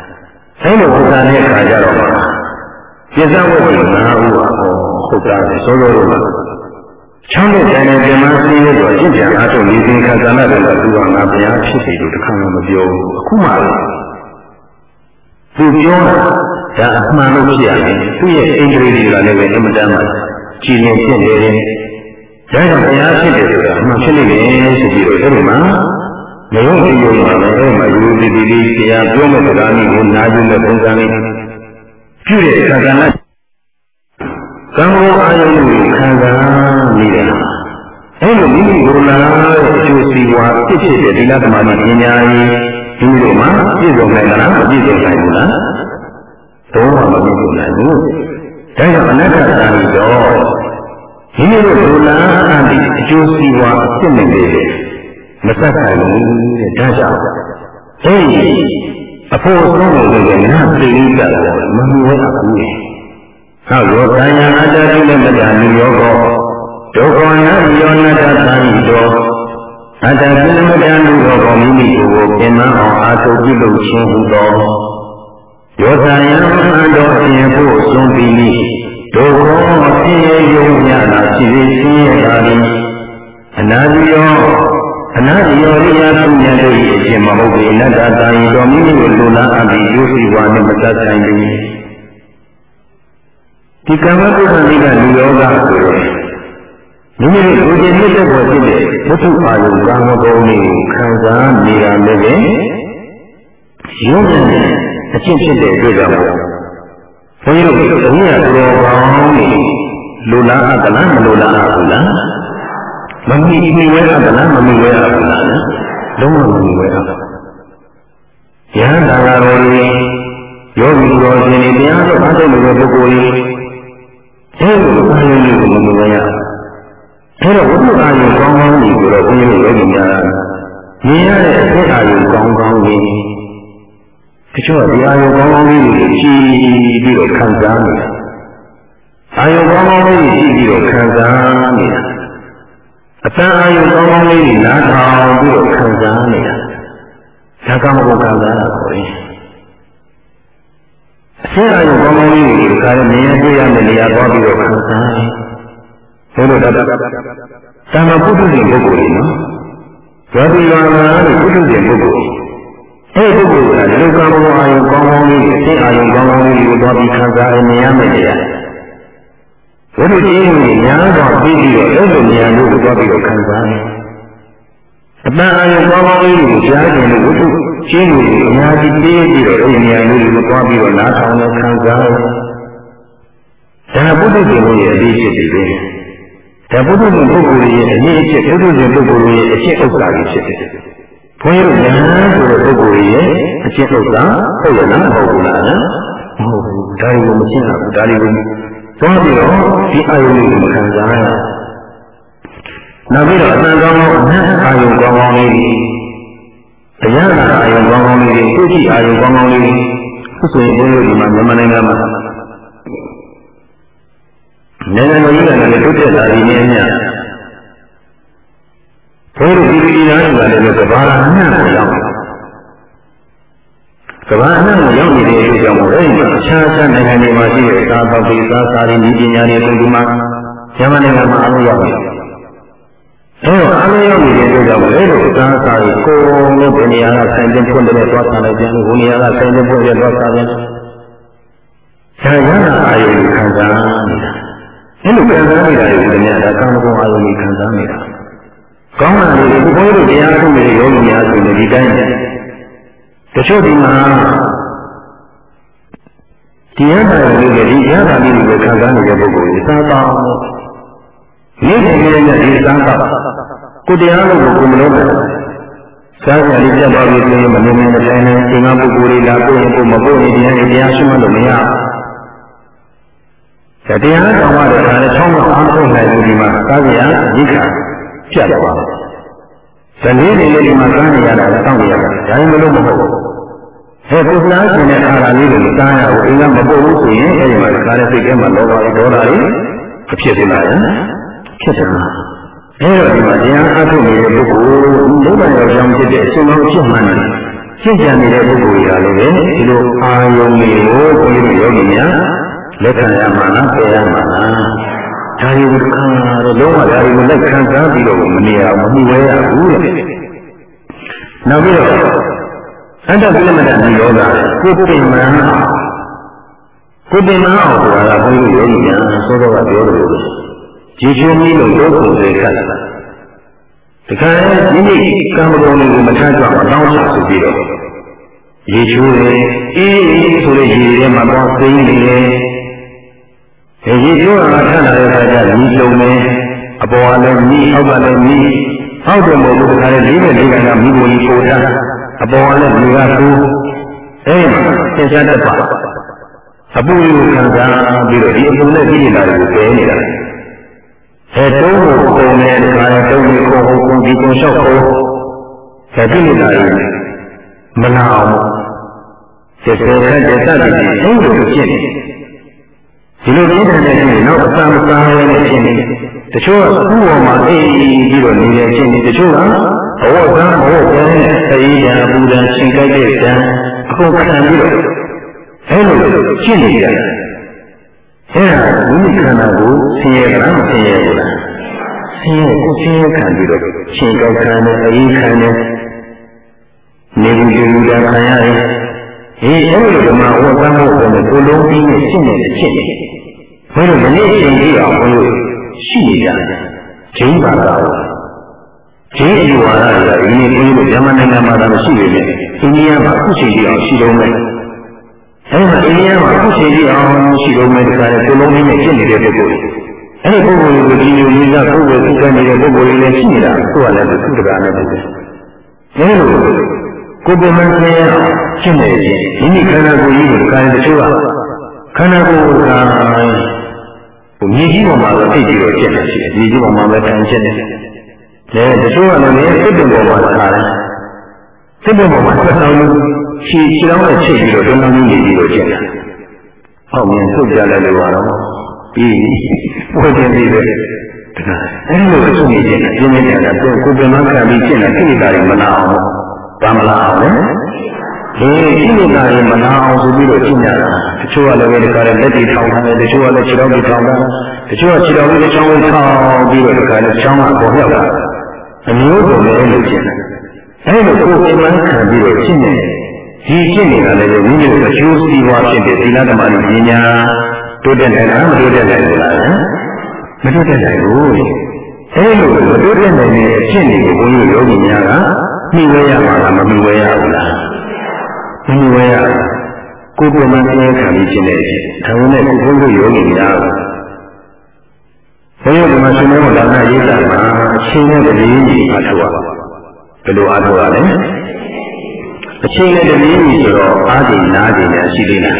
[SPEAKER 1] အဲလိုဝန်ခံတဲ့အခါကျတော့ပြစ္ဆဝတ်ကြီးငါးဦးဟာဟုတ်တာလေစိုးစိုးလို့ချမ်းတဲ့တိုင်းနဲ့ပြမစည်းရတော့အစ်ပြန်အားထုတ်နေစဉ်ခါကဏ္ဍတွေကသူကငါဘုရားဖြစ်ပြီလို့တခါမှမပြောဘူး။အခုမှသူပြောတာဒါအမှန်လို့ဖြစ်ရတယ်။သူ့ရဲ့အင်္ဂလိပ်တွေကလည်းပဲအမှန်တမ်းမှကြည်လင်ဖြစ်နေတယ်။ဒါကြောင့်ဘုရားဖြစ်တယ်ဆိုတာအမှန်ဖြစ်နေတယ်ဆိုပြီးတော့အဲဒီမှာမယုံကြည်ရုံပါပဲအဲ့မှာယူတည် တည်လေးတရားပြောမဲ့စကားမျိုးကိုနားယူမဲ့ပုံစံလေးပြုတဲ့ခန္ဓာနဲ့ကံကိုအာယုံကိုခံစားနေတဲ့အဲ့လိုမိမိကိုယ်လာတဲ့အကျိုးစီးပွားဖြစ်ဖြစ်တဲ့ဒီလသမားပညာရေးဒီလိုမှပြည့်စုံနိုင်မလားမပြည့်စုံနိုင်ဘူးလားတော့မပြည့်စုံနိုင်ဘူးဒါကြောင့်အနတ္တသာပြီးတော့ဒီလိုကိုယ်လာအကျိုးစီးပွားဖြစ်နေတယ်မဆက်ဆိုင်ဘူးတဲ့ဒါကြောင့် အဲဒီအဖို့ဆုံးလို့လည်းငါသိလိကတော့မမူဝဲအခုလေအနောက်ရောကာယအတ္တတိလမတ္တလူယောကောဒုက္ခနာယောနတ္တသံဤတော်အတ္တကိလမတ္တလူယောကောမိမိကိုယ်ကိုပြင်မအောင်အာထုပြုလုပ်ခြင်းဟူသောယောဇာယံအတော်ပြင်ဖို့ဆုံးပြီးလိဒုက္ခဆင်းရဲယုံညတာရှိသေးဆင်းရဲတာသည်အနာတိယော အနာတိယောရိယာပုညတို့၏အရှင်မဟုတ်ပေအနတ္တတာဤတော်မိမိကိုလူလားအပ်ပြီးကျိုးစီဝါနှင့်မတတ်ဆိုင်ပေဒီကမ္မပုဒ်ကလေးကလူယောဂဆိုရယ်မိမိကိုယ်ကျင့်တဲ့ပေါ်ဖြစ်တဲ့ဝိသုအာယုကာမဂုဏ်လေးကိုခံစားနေရမယ်ပဲရုံးတဲ့အကျင့်ဖြစ်တဲ့အတွက်ကြောင့်ဘုန်းကြီးတို့တနည်းအားတော်ကောင်းနေလူလားအပ်သလားမလူလားအပ်ဘူးလား မမီမိဝဲအပ်သလားမမီဝဲအပ်ဘူးလားလုံးဝမမီဝဲအပ်ယဟန်တာဃာတော်ကြီးယောဂီတော်ရှင်တွေတရားတော်အားထုတ်နေတဲ့ပုဂ္ဂိုလ်ကြီးအဲဒီလိုအားလုံးလေးကိုမမီဝဲရအဲတော့ဝိသုအာယုကောင်းကောင်းကြီးကိုတော့ဘုန်းကြီးတို့ယောဂီများမြင်ရတဲ့အသက်အာယုကောင်းကောင်းကြီးတချို့ဒီအာယုကောင်းကောင်းလေးကိုကြည့်ပြီးတော့ခံစားနေတာအာယုကောင်းကောင်းလေးကိုကြည့်ပြီးတော့ခံစားနေတာ အတန်အာယုကောင်းကောင်းလေးကိုနားထောင်ပြီးတော့ခံစားနေတာဒါကမဟုတ်ခံစားတာကိုအရှင်းအာယုကောင်းကောင်းလေးကိုဒီခါရမြင်ရတွေ့ရတဲ့နေရာသွားပြီးတော့ခံစားနေဘုလိုတတ်တာမပုထုဇဉ်ပုဂ္ဂိုလ်ကြီးနော်ယောဂီယောနာလို့ပုထုဇဉ်ပုဂ္ဂိုလ်အဲ့ဒီပုဂ္ဂိုလ်ကလူကံဘဝအာယုကောင်းကောင်းလေးအသိအာယုကောင်းကောင်းလေးကိုသွားပြီးခံစားနေရမယ်တရား ဘုရားကြီးကိုညာတော့ပြီးပြီးတော့အဲ့လိုဉာဏ်ကိုသွားပြီးတော့ခံစားနေအတန်အာယုကောင်းကောင်းလေးကိုကြားကျင်လို့ဝိသုရှင်းလို့အများကြီးပြေးပြီးတော့အဲ့ဒီဉာဏ်လေးကိုသွားပြီးတော့နားထောင်နေခံစားဒါပုဒ်တိရဲ့အသေးဖြစ်တယ်ဒါပုဒ်တိပုဂ္ဂိုလ်ရဲ့အရေးအချက်ပုဒ်တိပုဂ္ဂိုလ်ရဲ့အချက်ဥစ္စာကြီးဖြစ်တယ်ဘုန်းကြီးတို့ညာဆိုတဲ့ပုဂ္ဂိုလ်ရဲ့အချက်ဥစ္စာဟုတ်ရလားမဟုတ်ဘူးလားမဟုတ်ဘူးဒါတွေကိုမရှင်းဘူးဒါတွေကို သွားပြီးတော့ဒီအာယုလေးကိုခံစားရနောက်ပြီးတော့အနန္တကောင်းအနတ်အာယုကောင်းကောင်းလေးတရားနာအာယုကောင်းကောင်းလေးကိုကြည့်အာယုကောင်းကောင်းလေးခုဆိုရင်ဘုန်းကြီးတို့ဒီမှာမြန်မာနိုင်ငံမှာနိုင်ငံတော်ကြီးကလည်းတိုးတက်လာပြီးနေမြဘုန်းကြီးတို့ဒီဒီနားကလည်းကဘာအနှံ့ကိုရောက် ကဘာအနှံ့ကိုရောက်နေတဲ့အတွက်ကြောင့်အဲ့ဒီမှာအခြားခြားနိုင်ငံတွေမှာရှိတဲ့သာပေါပိသာစာရင်းဒီပညာတွေပုံဒီမှာမြန်မာနိုင်ငံမှာအားလုံးရောက်နေတယ်။အဲတော့အားလုံးရောက်နေတဲ့အတွက်ကြောင့်အဲ့လိုသာစာရီကိုယ်လို့ဒီနေရာကဆိုင်တင်ဖွင့်တဲ့သွားစားလိုက်ပြန်လို့ဒီနေရာကဆိုင်တင်ဖွင့်တဲ့သွားစားပြန်။ဒါရနာအာယုခံစားနေတာ။အဲ့လိုခံစားနေတာကိုဒီနေ့ဒါကာမဂုဏ်အာယုခံစားနေတာ။ကောင်းတာလေဒီဘုန်းကြီးတို့တရားထုတ်နေတဲ့ယောဂီများဆိုရင်ဒီတိုင်း တချို့ဒီမှာဒီရတာလေးကဒီရတာလေးကိုခံစားနေတဲ့ပုဂ္ဂိုလ်ကြီးစားပါနေ့စဉ်နေ့နဲ့ဒီစားပါကိုတရားလို့ကိုမလို့စားကြလေးပြတ်သွားပြီဆိုရင်မနေမတိုင်းနဲ့သင်္ကပုဂ္ဂိုလ်တွေလာကိုရင်ကိုမကိုရင်တရားတရားရှိမှလို့မရဘူးတရားတော်မှတဲ့အခါနဲ့ချောင်းမအားထုတ်နိုင်ဘူးဒီမှာစားကြရရိခါပြတ်သွားတယ်ဇနီးတွေလည်းဒီမှာစားနေရတာတောင်းနေရတာဒါမှမလို့မဟုတ် ဘူးဟဲ့ပုသနာရှင်တဲ့အာဟာလေးတွေစားရအောင်အင်းကမပုတ်ဘူးဆိုရင်အဲဒီမှာစားတဲ့စိတ်ထဲမှာလောဘတွေဒေါသတွေအဖြစ်နေလာတယ်ဖြစ်တယ်အဲတော့ဒီမှာတရားအထုတ်နေတဲ့ပုဂ္ဂိုလ်ဒုက္ခရောက်ကြောင်းဖြစ်တဲ့အရှင်တော်ဖြစ်မှန်တယ်ရှင်းကြနေတဲ့ပုဂ္ဂိုလ်ရာလည်းပဲဒီလိုအာယုံတွေကိုဘုန်းကြီးတို့ယောဂီများလက်ခံရမှာလားပယ်ရမှာလားဒါတွေကိုခံရတော့လုံးဝဒါတွေကိုလက်ခံစားပြီးတော့မနေရမမှုဝဲရဘူးတဲ့နောက်ပြီးတော့ အတ္တကိလမတ္တဒီယောဂကိုပင်မန်းကိုပင်မန်းအောင်ဆိုတာကဘုန်းကြီးယောဂီများသောတော်ကပြောတယ်လို့ကြည်ချင်းကြီးလို့ဒုက္ခတွေခတ်တာတခါမိမိကံမကုန်တွေကိုမထကြအောင်တောင်းချဆိုပြီးတော့ရေချိုးတယ်အေးအေးဆိုတဲ့ရေထဲမှာပေါင်းသိနေတယ်ရေချိုးတာထပ်လာတဲ့အခါကျညီလုံးမယ်အပေါ်ကလည်းညီအောက်ကလည်းညီအောက်တယ်မဟုတ်ဘူးတခါလေလေးနဲ့လေးကကမိဘကြီးပို့ထား အပေါ်ကလည်းလူကသူအဲ့မှာသင်္ချာတတ်ပါအပူကိုခံစားပြီးတော့ဒီအပူနဲ့ပြည်နေတာကိုပယ်နေတာအဲတုံးကိုပုံနဲ့တခါလေတုံးကိုကိုကိုဒီကိုလျှောက်ကိုဆက်ပြည်နေတာမနာအောင်စေစေနဲ့ဒေသတည်တုံးကိုဖြစ်နေအဲဒီလိုပြင်းထန်တဲ့ခြင်းနောက်အစာမစားရတဲ့ခြင်းတွေတချို့ကခုပေါ်မှာအေးပြီးတော့နေတဲ့ခြင်းတွေတချို့က ဘဝကံဘဝကံနဲ့အေးရပူရရှင်ကြိုက်တဲ့ကံအခုခံပြီးတော့အဲလိုရှင်းနေကြတယ်အဲဒါဝိမိခန္ဓာကိုဆင်းရဲကလားမဆင်းရဲဘူးလားဆင်းရဲကိုဆင်းရဲခံပြီးတော့ရှင်ကြိုက်ခံတဲ့အေးခံတဲ့နေဘူးကြူတာခံရတယ်အေးအဲ့လိုဓမ္မဝတ်ကံဖို့ကိုကိုလုံးပြီးနဲ့ရှင်းနေတဲ့ရှင်းနေဘယ်လိုမနေ့ရှင်းပြီးအောင်ဘုလို့ရှိနေကြတယ်ဂျိမ်းပါတာ ဂျိမ်းအယူဝါဒတွေကဒီနေ့ဘုန်းကြီးတို့မြန်မာနိုင်ငံမှာတော့မရှိနေတယ်အိန္ဒိယမှာအခုချိန်ကြီးအောင်ရှိတော့မယ်အဲဒီမှာအိန္ဒိယမှာအခုချိန်ကြီးအောင်ရှိတော့မယ်တခါလေကိုလုံးလေးနဲ့ရှင်းနေတဲ့ပုဂ္ဂိုလ်အဲ့ဒီပုဂ္ဂိုလ်ကိုဒီလိုကြီးကပုဂ္ဂိုလ်သိတဲ့နေတဲ့ပုဂ္ဂိုလ်လေးလည်းရှိနေတာသူကလည်းသူတကာနဲ့ပုဂ္ဂိုလ်အဲလိုကိုယ်ပုံမှန်ဆင်းရဲရှင်းနေခြင်းမိမိခန္ဓာကိုယ်ကြီးကိုခန္ဓာတချို့ကခန္ဓာကိုယ်ကဟိုမြေကြီးပေါ်မှာတော့သိကြည့်တော့ရှင်းနေရှိတယ်မြေကြီးပေါ်မှာပဲတိုင်ရှင်းနေတယ် လေတချို့ကလည်းစိတ်ပုံပေါ်မှာထားတယ်စိတ်ပုံပေါ်မှာဆက်ဆောင်လို့ခြေခြေတော်နဲ့ချိတ်ပြီးတော့တုံးတုံးကြီးနေပြီးတော့ရှင်းတယ်ဟောမြင်ထုတ်ကြလိုက်လို့တော့ပြီးဝယ်ခြင်းပြီးတယ်အဲဒီလိုအဆုနေခြင်းအပြင်းနေတာကကိုယ်ပင်မခံပြီးရှင်းတဲ့ကိလေသာတွေမနာအောင်ပါမလားအောင်လေဒီကိလေသာတွေမနာအောင်ဆိုပြီးတော့ရှင်းကြတာတချို့ကလည်းပဲဒီကရလက်တွေထောင်ထားတယ်တချို့ကလည်းခြေတော်တွေထောင်ထားတယ်တချို့ကခြေတော်တွေချောင်းတွေထောင်ပြီးတော့ဒီကရချောင်းကပေါ်ရောက်တာ အမျိုးစုံလည်းလို့ရှင်းတယ်အဲဒီလိုကိုယ်အိမ်မှခံပြီးတော့ရှင်းနေဒီရှင်းနေတာလည်းမိမိတို့အကျိုးစီးပွားဖြစ်တဲ့သီလဓမ္မတွေပညာတိုးတက်နိုင်လားမတိုးတက်နိုင်ဘူးလားမတိုးတက်နိုင်ဘူးအဲလိုမတိုးတက်နိုင်တဲ့အဖြစ်တွေကိုဘုန်းကြီးယောဂီများကမှီဝဲရမှာလားမမှီဝဲရဘူးလားမမှီဝဲရကိုယ်ပုံမှန်တရားခံပြီးရှင်းတဲ့အဖြစ်ဒါဝင်နဲ့ကိုယ်ဘုန်းကြီးယောဂီများ ဘုရားဓမ္မရှင်မောဒါနရေးတာမှာအချိန်နဲ့တည်းကြီးအားထုတ်ရဘယ်လိုအားထုတ်ရလဲအချိန်နဲ့တည်းကြီးဆိုတော့အာဒီနာဒီနဲ့ရှိသေးလား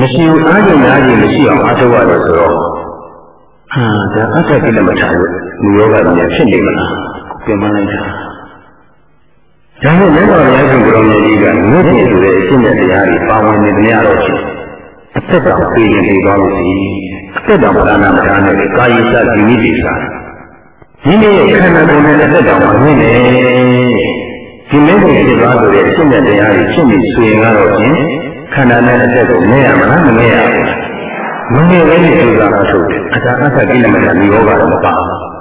[SPEAKER 1] မရှိဘူးအာဒီနာဒီမရှိအောင်အားထုတ်ရတယ်ဆိုတော့ဟာဒါအတ္တကိလမထာလို့လူယောဂတွေဖြစ်နေမလားပြင်မလိုက်တာဒါနဲ့မြတ်စွာဘုရားရှင်ကိုရောင်ကြီးကမြတ်ပြည်ဆိုတဲ့အရှင်းတဲ့တရားတွေပါဝင်နေကြရတော့ရှိအသက်တော်ပြေရင်ပြေသွားလို့ရှိအ သက်တော်ဘာနာမထားနဲ့ကာယစဇီဝိတိစာဒီနေ့ခန္ဓာကိုယ်နဲ့အသက်တော်မှာဝင်နေဒီမင်းကိုဖြစ်သွားဆိုတဲ့အရှင်းတဲ့တရားတွေဖြစ်နေဆိုရင်ကတော့ရှင်ခန္ဓာနဲ့အသက်ကိုမြင်ရမလားမမြင်ရဘူးမမြင်ပဲနေဆိုတာအထုတ်တယ်အတာအသကိလမတာဒီယောဂတော့မပါဘူး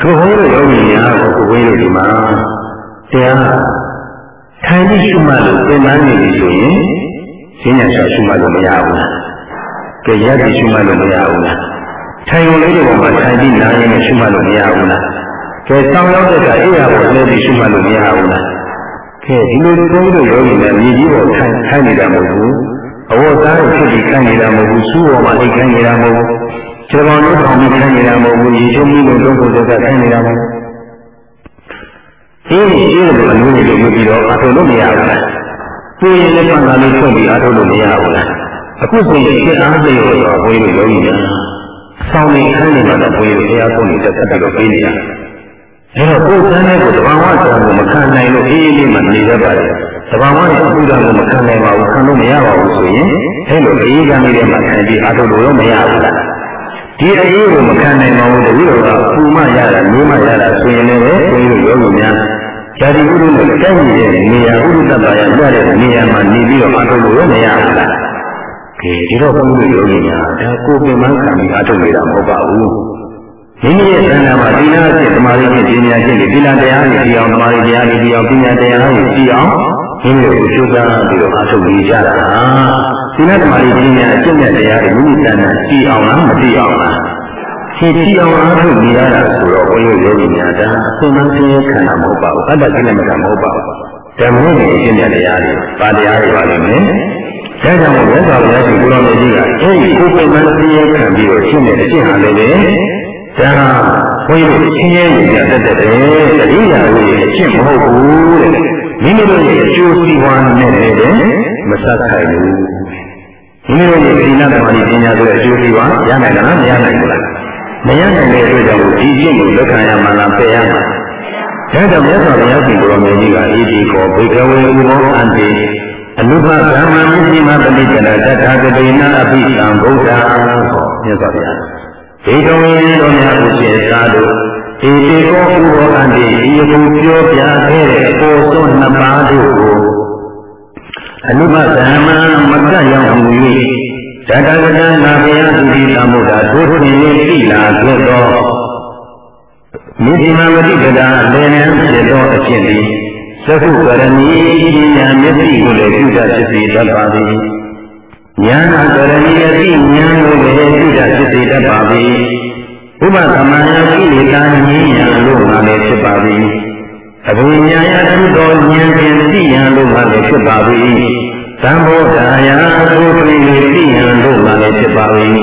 [SPEAKER 1] ထိုဟောတဲ့ယောဂီများကိုကိုဝေးလို့ဒီမှာတရားထိုင်ပြီးရှုမှတ်လို့ပြန်မှန်းနေပြီဆိုရင်ဈဉ္ညာလျှောက်ရှုမှတ်လို့မရဘူး လား။ကြရည်ရှုမှတ်လို့မရဘူးလား။ထိုင်ုံလေးတွေပေါ်မှာထိုင်ပြီးနားရင်းနဲ့ရှုမှတ်လို့မရဘူးလား။ကြဆောင်းရောက်တဲ့ကအိယာပေါ်လဲပြီးရှုမှတ်လို့မရဘူးလား။ခဲဒီလိုသုံးလို့ယောဂီများမြေကြီးပေါ်ထိုင်ထိုင်နေတာမဟုတ်ဘူး။အဝတ်သားကိုဖြစ်ပြီးခိုင်းနေတာမဟုတ်ဘူး။စူးပေါ်မှာအိတ်ခိုင်းနေတာမဟုတ်ဘူး။ခြေပေါင်းလေးထောင်ပြီးခိုင်းနေတာမဟုတ်ဘူး။ရေချုံပြီးလို့သုံးဖို့တက်ကခိုင်းနေတာမဟုတ်ဘူး။အေးအေးလို့အလုံးလေးကိုပြီးတော့အထုလို့မရဘူးလား။ကိုယ်ရင်လည်းပန်းသာလေးဖွင့်ပြီးအထုလို့မရဘူးလား။ အခုဆိုရင်စိတ်အားသိလို့တော့ဘုန်းကြီးတို့ယောဂီများဆောင်းနေခိုင်းနေမှာတော့ဘုန်းကြီးတို့ဘုရားကုန်းနေတက်တက်တော့ပေးနေရတယ်။အဲတော့ကိုယ်တန်းတဲ့ကိုတဘာဝကြောင့်ကိုမခံနိုင်လို့အေးအေးလေးမှနေရပါတယ်။တဘာဝရဲ့အမှုတော်ကိုမခံနိုင်ပါဘူးခံလို့မရပါဘူးဆိုရင်အဲလိုအေးကမ်းလေးတွေမှခံပြီးအထုလို့ရောမရဘူးလား။ဒီအရေးကိုမခံနိုင်ပါဘူးတတိယကပူမရတာမျိုးမရတာဆိုရင်လည်းဘုန်းကြီးတို့ယောဂီများဇာတိဥရုနဲ့တိုက်နေတဲ့နေရာဥရုတ္တပါရပြတဲ့နေရာမှာနေပြီးတော့အားထုတ်လို့မရဘူးလား။ ကဲဒီတော့ဘုန်းကြီးတို့ယောဂီများဒါကိုယ်ပင်မခံပြီးအားထုတ်နေတာမဟုတ်ပါဘူး။မိမိရဲ့သဏ္ဍာန်မှာသီလအဖြစ်သမာဓိဖြင့်ပညာဖြင့်သီလတရားတွေဒီအောင်သမာဓိတရားတွေဒီအောင်ပညာတရားတွေဒီအောင်မိမိတို့ကျိုးစားပြီးတော့အားထုတ်နေကြတာ။သီလသမာဓိပညာအကျင့်နဲ့တရားတွေမိမိတဏ္ဍာကြည်အောင်လားမကြည်အောင်လား။ဖြည့်ကြည်အောင်အားထုတ်နေရတာဆိုတော့ဘုန်းကြီးယောဂီများဒါအဆုံးမဆင်းရဲခန္ဓာမဟုတ်ပါဘူး။အတ္တကိလေသာမဟုတ်ပါဘူး။ဓမ္မနဲ့အကျင့်နဲ့တရားတွေပါတရားတွေပါလိမ့်မယ်။ ဒါကြောင့်မြတ်စွာဘုရားရှင်ကိုရောင်ကြီးကအဲဒီကိုယ်ပိုင်မှဆင်းရဲခံပြီးတော့ရှင်းတဲ့အကျင့်ဟာလည်းပဲဒါဘုန်းကြီးတို့ချင်းချင်းရတတ်တဲ့တတိယဝိအဖြစ်မဟုတ်ဘူးတဲ့မိမိတို့ရဲ့အကျိုးစီးပွားနဲ့လည်းမဆက်ဆိုင်ဘူးမိမိတို့ရဲ့သီလသမာဓိပညာဆိုတဲ့အကျိုးစီးပွားရနိုင်တာမရနိုင်ဘူးလားမရနိုင်တဲ့အတွက်ကြောင့်ဒီကျင့်ကိုလက်ခံရမှလားပယ်ရမှာဒါကြောင့်မြတ်စွာဘုရားရှင်ကိုယ်တော်မြတ်ကြီးကဣတိကောဘေကဝေဥဘောအန္တိ အနုဘဓမ္မမစ္စည်းမပฏิပဒါတထာဂတိနာအပိသံဗုဒ္ဓဟောမြတ်စွာဘုရားဒေတုံရင်တော်များဥစ္စေသာတို့ဒီဒီကောဥဘောအန္တိဒီယခုပြောပြခဲ့တဲ့အပေါ်ဆုံးနှစ်ပါးတို့ကိုအနုဘဓမ္မမကရောက်မှု၍တထာဂတနာဘုရားသူဒီသမုဒ္ဒါဒုထင်၍သိလာခဲ့သောမိဒီမဝတိပဒါလေနံဖြစ်သောအဖြစ်သည် သကုကရဏီဉာဏ်မျက်စိကိုလည်းပြုတာဖြစ်စေတတ်ပါသည်ဉာဏ်ကရဏီအသိဉာဏ်ကိုလည်းပြုတာဖြစ်စေတတ်ပါသည်ဥပသမယကိလေသာဉာဏ်ရလို့ငါလည်းဖြစ်ပါသည်အဘိညာယသုတော်ဉာဏ်ဖြင့်သိရန်လို့ငါလည်းဖြစ်ပါသည်သံဘောဓာယသုပရိသိရန်လို့ငါလည်းဖြစ်ပါသည်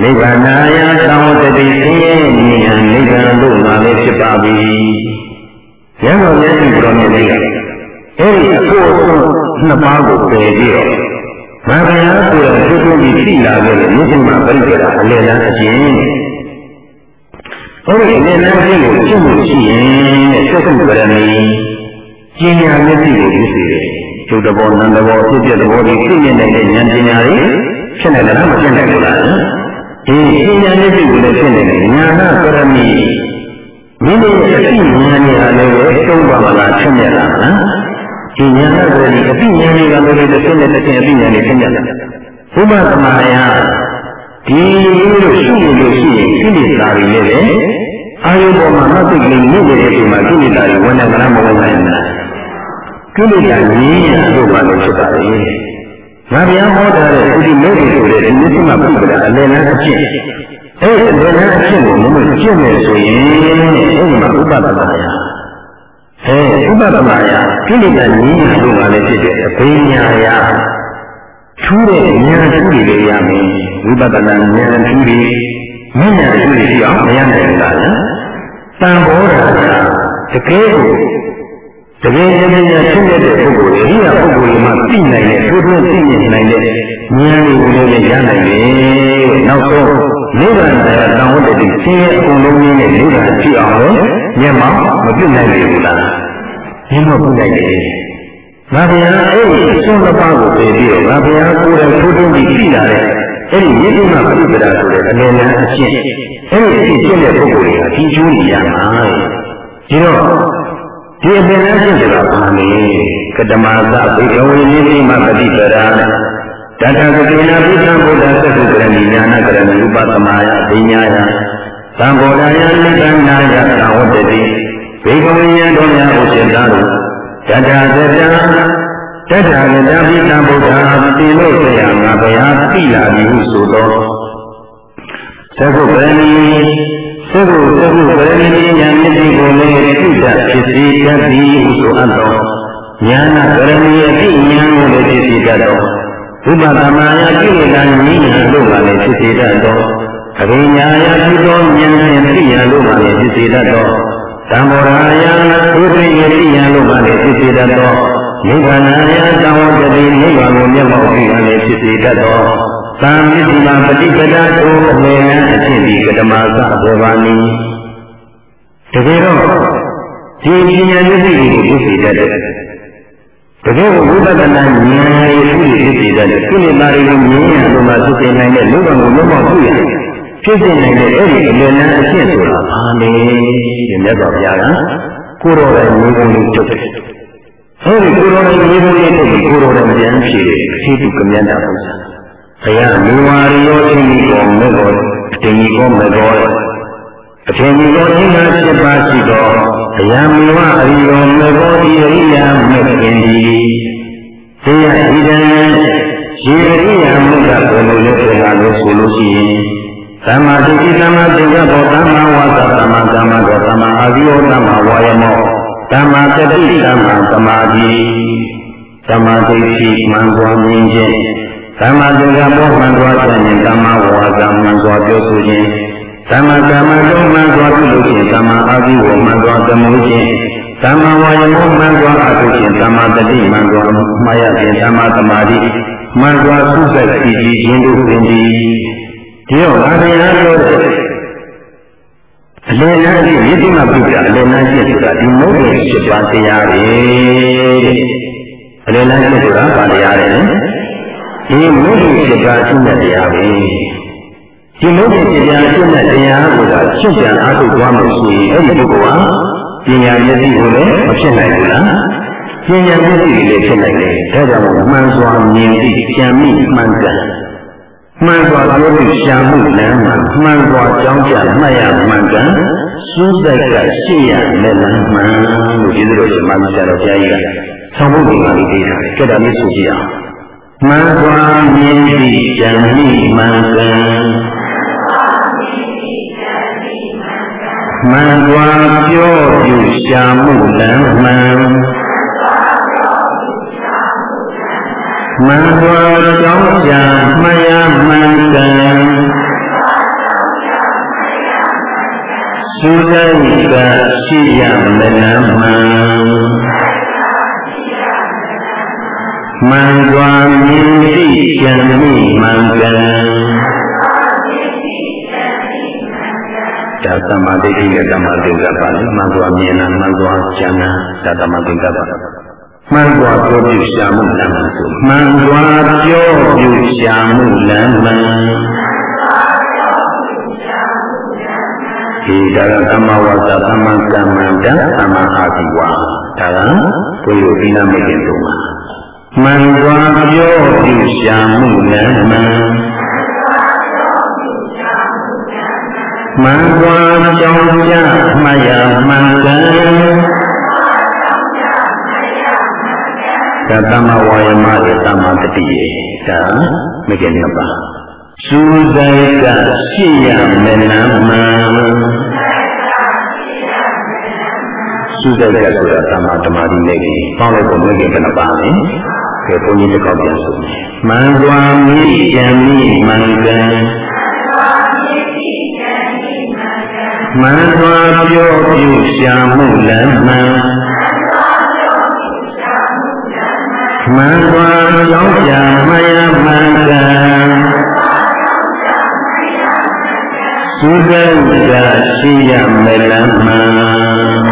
[SPEAKER 1] နိဗ္ဗာနာယသံဝတ္တိဆင်းရဲဉာဏ်နိဗ္ဗာန်လို့ငါလည်းဖြစ်ပါသည် ရဟန်းတော်မြတ်ကြီးတော်မြတ်လေးကအဲ့ဒီအဖို့အဆုံးနှစ်ပါးကိုပယ်ပြီးတော့ဘာဗျာဆိုတဲ့သူတို့ကြီးသိလာခဲ့တဲ့မြစ်မပရိဒေတာအလယ်လန်းအကျဉ်းအဲ့ဒီအလယ်လန်းအကျဉ်းကိုကျင့်လို့ရှိရင်တဲ့သက္ကုပရဏီကျင်ညာမျက်စိကိုပြုစီတယ်ကျုပ်တဘောနန္တဘောဖြစ်ဖြစ်တဘောဒီသိမြင်နေတဲ့ဉာဏ်ပညာတွေဖြစ်နေတယ်မဖြစ်နိုင်ဘူးလားဒီပညာမျက်စိကိုလည်းဖြစ်နေတယ်ဉာဏပရမီ မိမိရဲ့အသိဉာဏ်နဲ့လည်းပဲသုံးပါမလားဖြစ်မြလားနော်ဒီဉာဏ်နဲ့ဒီအသိဉာဏ်တွေကလည်းတစ်ဆင့်နဲ့တစ်ဆင့်အသိဉာဏ်တွေဖြစ်မြလားဘုမသမယဒီလိုရှိနေလို့ရှိရင်ကိလေသာတွေလည်းပဲအာယုပေါ်မှာမသိကလေးမြင့်နေတဲ့ဒီမှာကိလေသာတွေဝင်နေကြလားမဝင်နိုင်ဘူးကိလေသာငြင်းရလို့ပါလို့ဖြစ်ပါလေငါဗျာဟောတာတဲ့ဒီမိတ်ဆိုတဲ့ဒီမြစ်မပုဂ္ဂလာအလယ်လန်းအဖြစ်အဲ့ဒီဘယ်နဲ့အဖြစ်ကိုမမကျင့်နေဆိုရင်အဲ့ဒီမှာဥ ပဒနာယအဲဥပဒနာယကိလေသာညီညာလို့ကလည်းဖြစ်တဲ့အဘိညာယထူးတဲ့ဉာဏ်ထူးတွေလည်းရမယ်ဝိပဿနာဉာဏ်ထူးတွေဉာဏ်ထူးတွေရှိအောင်မရနိုင်ဘူးလားတန်ဘောဓာကတကယ်ကိုတကယ်တကယ်ဖြစ်နေတဲ့ပုဂ္ဂိုလ်တွေဒီဟာပုဂ္ဂိုလ်တွေမှာသိနိုင်တဲ့ထိုးထွင်းသိမြင်နိုင်တဲ့ဉာဏ်တွေကိုလည်းရနိုင်တယ်နောက်ဆုံး နိဗ္ဗာန်တရားတန်ဝတ္တိဆင်းရဲအကုန်လုံးကြီးနဲ့နိဗ္ဗာန်ဖြစ်အောင်လို့မျက်မှောက်မပြုတ်နိုင်ဘူးလားမျက်မှောက်ပြုတ်နိုင်တယ်ငါဗျာအဲ့ဒီဆုံးတစ်ပါးကိုသိပြီးတော့ငါဗျာကိုယ်တိုင်ထိုးထွင်းပြီးသိလာတဲ့အဲ့ဒီယတိမပရိပဒါဆိုတဲ့အနေနဲ့အရှင်းအဲ့ဒီအရှင်းတဲ့ပုဂ္ဂိုလ်တွေကဒီကျိုးနေရမှာဒီတော့ဒီအပင်နဲ့ဖြစ်ဆိုတာဘာလဲကတမသဘိကဝေနိတိမပฏิပဒါ တတကတိနာဘုရားဗုဒ္ဓသက္ကုကရဏီညာနာကရဏီဥပသမယအပညာယသံဃောဒယနိဗ္ဗာနာယသဝတ္တိဘေကဝေယံတို့များဥစ္စတာတို့တတကတတတတကတဘိသံဗုဒ္ဓတိလို့ဆရာငါဘုရားသိလာပြီဟုဆိုသောသက္ကုကရဏီသက္ကုသက္ကုကရဏီညာမျက်စိကိုလည်းပြုတတ်ဖြစ်စေတတ်သည်ဟုဆိုအပ်သောညာနာကရဏီအတိညာကိုလည်းဖြစ်စေတတ်သော ဥပဒမာယကိလေသာဉာဏ်လို့ပါလေဖြစ်စေတတ်သောအရိညာယပြုသောဉာဏ်ဖြင့်သိရလို့ပါလေဖြစ်စေတတ်သောသံဘောရာယသုရိယသိရလို့ပါလေဖြစ်စေတတ်သောနိဗ္ဗာန်ယသံဝတ္တိနိဗ္ဗာန်ကိုမျက်မှောက်ပြုရလေဖြစ်စေတတ်သောသံမြစ်ဒီမှာပฏิပဒါကိုအလယ်လန်းအဖြစ်ဒီကတမသဘောပါနီတကယ်တော့ဒီဉာဏ်မျက်စိကိုသိစေတတ်တဲ့ တကယ်ကိုဝိပဿနာဉာဏ်ရည်ဖြစ်ဖြစ်တဲ့ကိလေသာတွေကိုမြင်ရလို့မှသိနိုင်တဲ့လူ့ဘဝကိုလုံးဝပြုရဖြစ်စေနိုင်တဲ့အဲ့ဒီအလယ်လန်းအဖြစ်ဆိုတာဘာလဲတဲ့မြတ်စွာဘုရားကကိုတော်ရဲ့မျိုးကုန်းလေးချုပ်တယ်အဲ့ဒီကိုတော်ရဲ့မျိုးကုန်းလေးချုပ်ပြီးကိုတော်ရဲ့ဉာဏ်ဖြည့်တယ်အရှိတုကမြတ်တာပုံစံဘုရားမေဝါရီရောအင်းကြီးကောမေကောအတင်းကြီးကောမေကော အထင်ကြီးကောအင်္ဂါ7ပါးရှိသောဘုရားမေဝအရိယောမေကောဒီအရိယာမေခင်ဒီသေယဣဒံရေရိယာမုဒ္ဒဘယ်လိုလဲဆိုတာလို့ဆိုလို့ရှိရင်သမ္မာဒိဋ္ဌိသမ္မာသင်္ကပ္ပသမ္မာဝါစာသမ္မာကမ္မတောသမ္မာအာဇီဝသမ္မာဝါယမောသမ္မာတတိသမ္မာသမာဓိသမ္မာဒိဋ္ဌိမှန်စွာမြင်ခြင်းသမ္မာသင်္ကပ္ပမှန်စွာဆင်ခြင်းသမ္မာဝါစာမှန်စွာပြောဆိုခြင်း သမ္မာကမ္မတောမှန်စွာပြုလုပ်ခြင်းသမ္မာအာဇီဝမှန်စွာသမုခြင်းသမ္မာဝါယမောမှန်စွာအထုခြင်းသမ္မာတတိမှန်စွာမှားရခြင်းသမ္မာသမာဓိမှန်စွာစုစိုက်ကြည်ခြင်းတို့ပင်ဒီဒီတော့အရိယာပြောတဲ့အလယ်လန်းကြီးမြစ်တိမပြုပြအလယ်လန်းကြီးဆိုတာဒီမုတ်ရဲ့7ပါးတရားတွေတဲ့အလယ်လမ်းဖြစ်ဆိုတာဗာတရားတယ်ဒီမုဒ္ဒိစိတ်ကအရှင်းတဲ့တရားပဲ ဒီမုဒ္ဒိစိတ်ကအရှင်းတဲ့တရားကိုသာရှင်းပြန်အားထုတ်သွားလို့ရှိရင်အဲ့ဒီပုဂ္ဂိုလ်ဟာပညာမျက်စိကိုလည်းမဖြစ်နိုင်ဘူးလားပညာမျက်စိလည်းဖြစ်နိုင်တယ်ဒါကြောင့်မှန်စွာမြင်ပြီးကြံမိမှန်ကန်မှန်စွာပြောပြီးရှာမှုလမ်းမှာမှန်စွာကြောင်းကြမှတ်ရမှန်ကန်စူးစိုက်ကရှိရလက်လမ်းမှန်လို့ဒီလိုရှင်မမဆရာတော်ဘုရားကြီးကဆောင်းဖို့ဒီမှာလေးပေးထားတယ်ကြက်တာလေးဆိုကြည့်အောင်မှန်စွာမြင်ပြီးကြံမိမှန်ကန် မှန်စွာပြောပြရှာမှုလမ်းမှန်မှန်စွာကြောင်းကြမှတ်ရမှန်ကန်သုဒ္ဓိကရှိရမလမ်းမှန်မှန်စွာမြင်သိကြံမိမှန်ကန် ဒါသမ္မာဒိဋ္ဌိနဲ့သမ္မာသင်္ကပ္ပလေမှန်စွာမြင်တာမှန်စွာကြံတာဒါသမ္မာသင်္ကပ္ပမှန်စွာပြောပြရှာမှုလမ်းမှန်ဆိုမှန်စွာပြောပြရှာမှုလမ်းမှန်ဒီဒါကသမ္မာဝါစာသမ္မာကမ္မန္တသမ္မာအာဇီဝဒါကကိုယ်ရသီလမိတ်တင်တို့မှာမှန်စွာပြောပြရှာမှုလမ်းမှ မှန်စွာကြောင်းကြမှတ်ရမှန်ကန်ဒါတမဝါယမရဲ့တမတတိရဲ့ဒါမကင်းနှစ်ပါးစူးစိုက်ကရှိရမယ်နမှန်စူးစိုက်ကဆိုတာတမတမာတိနဲ့ကြီးပေါင်းလိုက်တော့မကင်းဘယ်နှပါးလဲကဲဘုန်းကြီးတစ်ခေါက်ပြန်ဆိုမှန်စွာမိကြံမိမှန်ကန် မှန်စွာပြောပြရှာမှုလမ်းမှန်မှန်စွာကြောင်းပြမှယမှန်ကန်သုဒ္ဓကရှိရမယ်လမ်းမှန်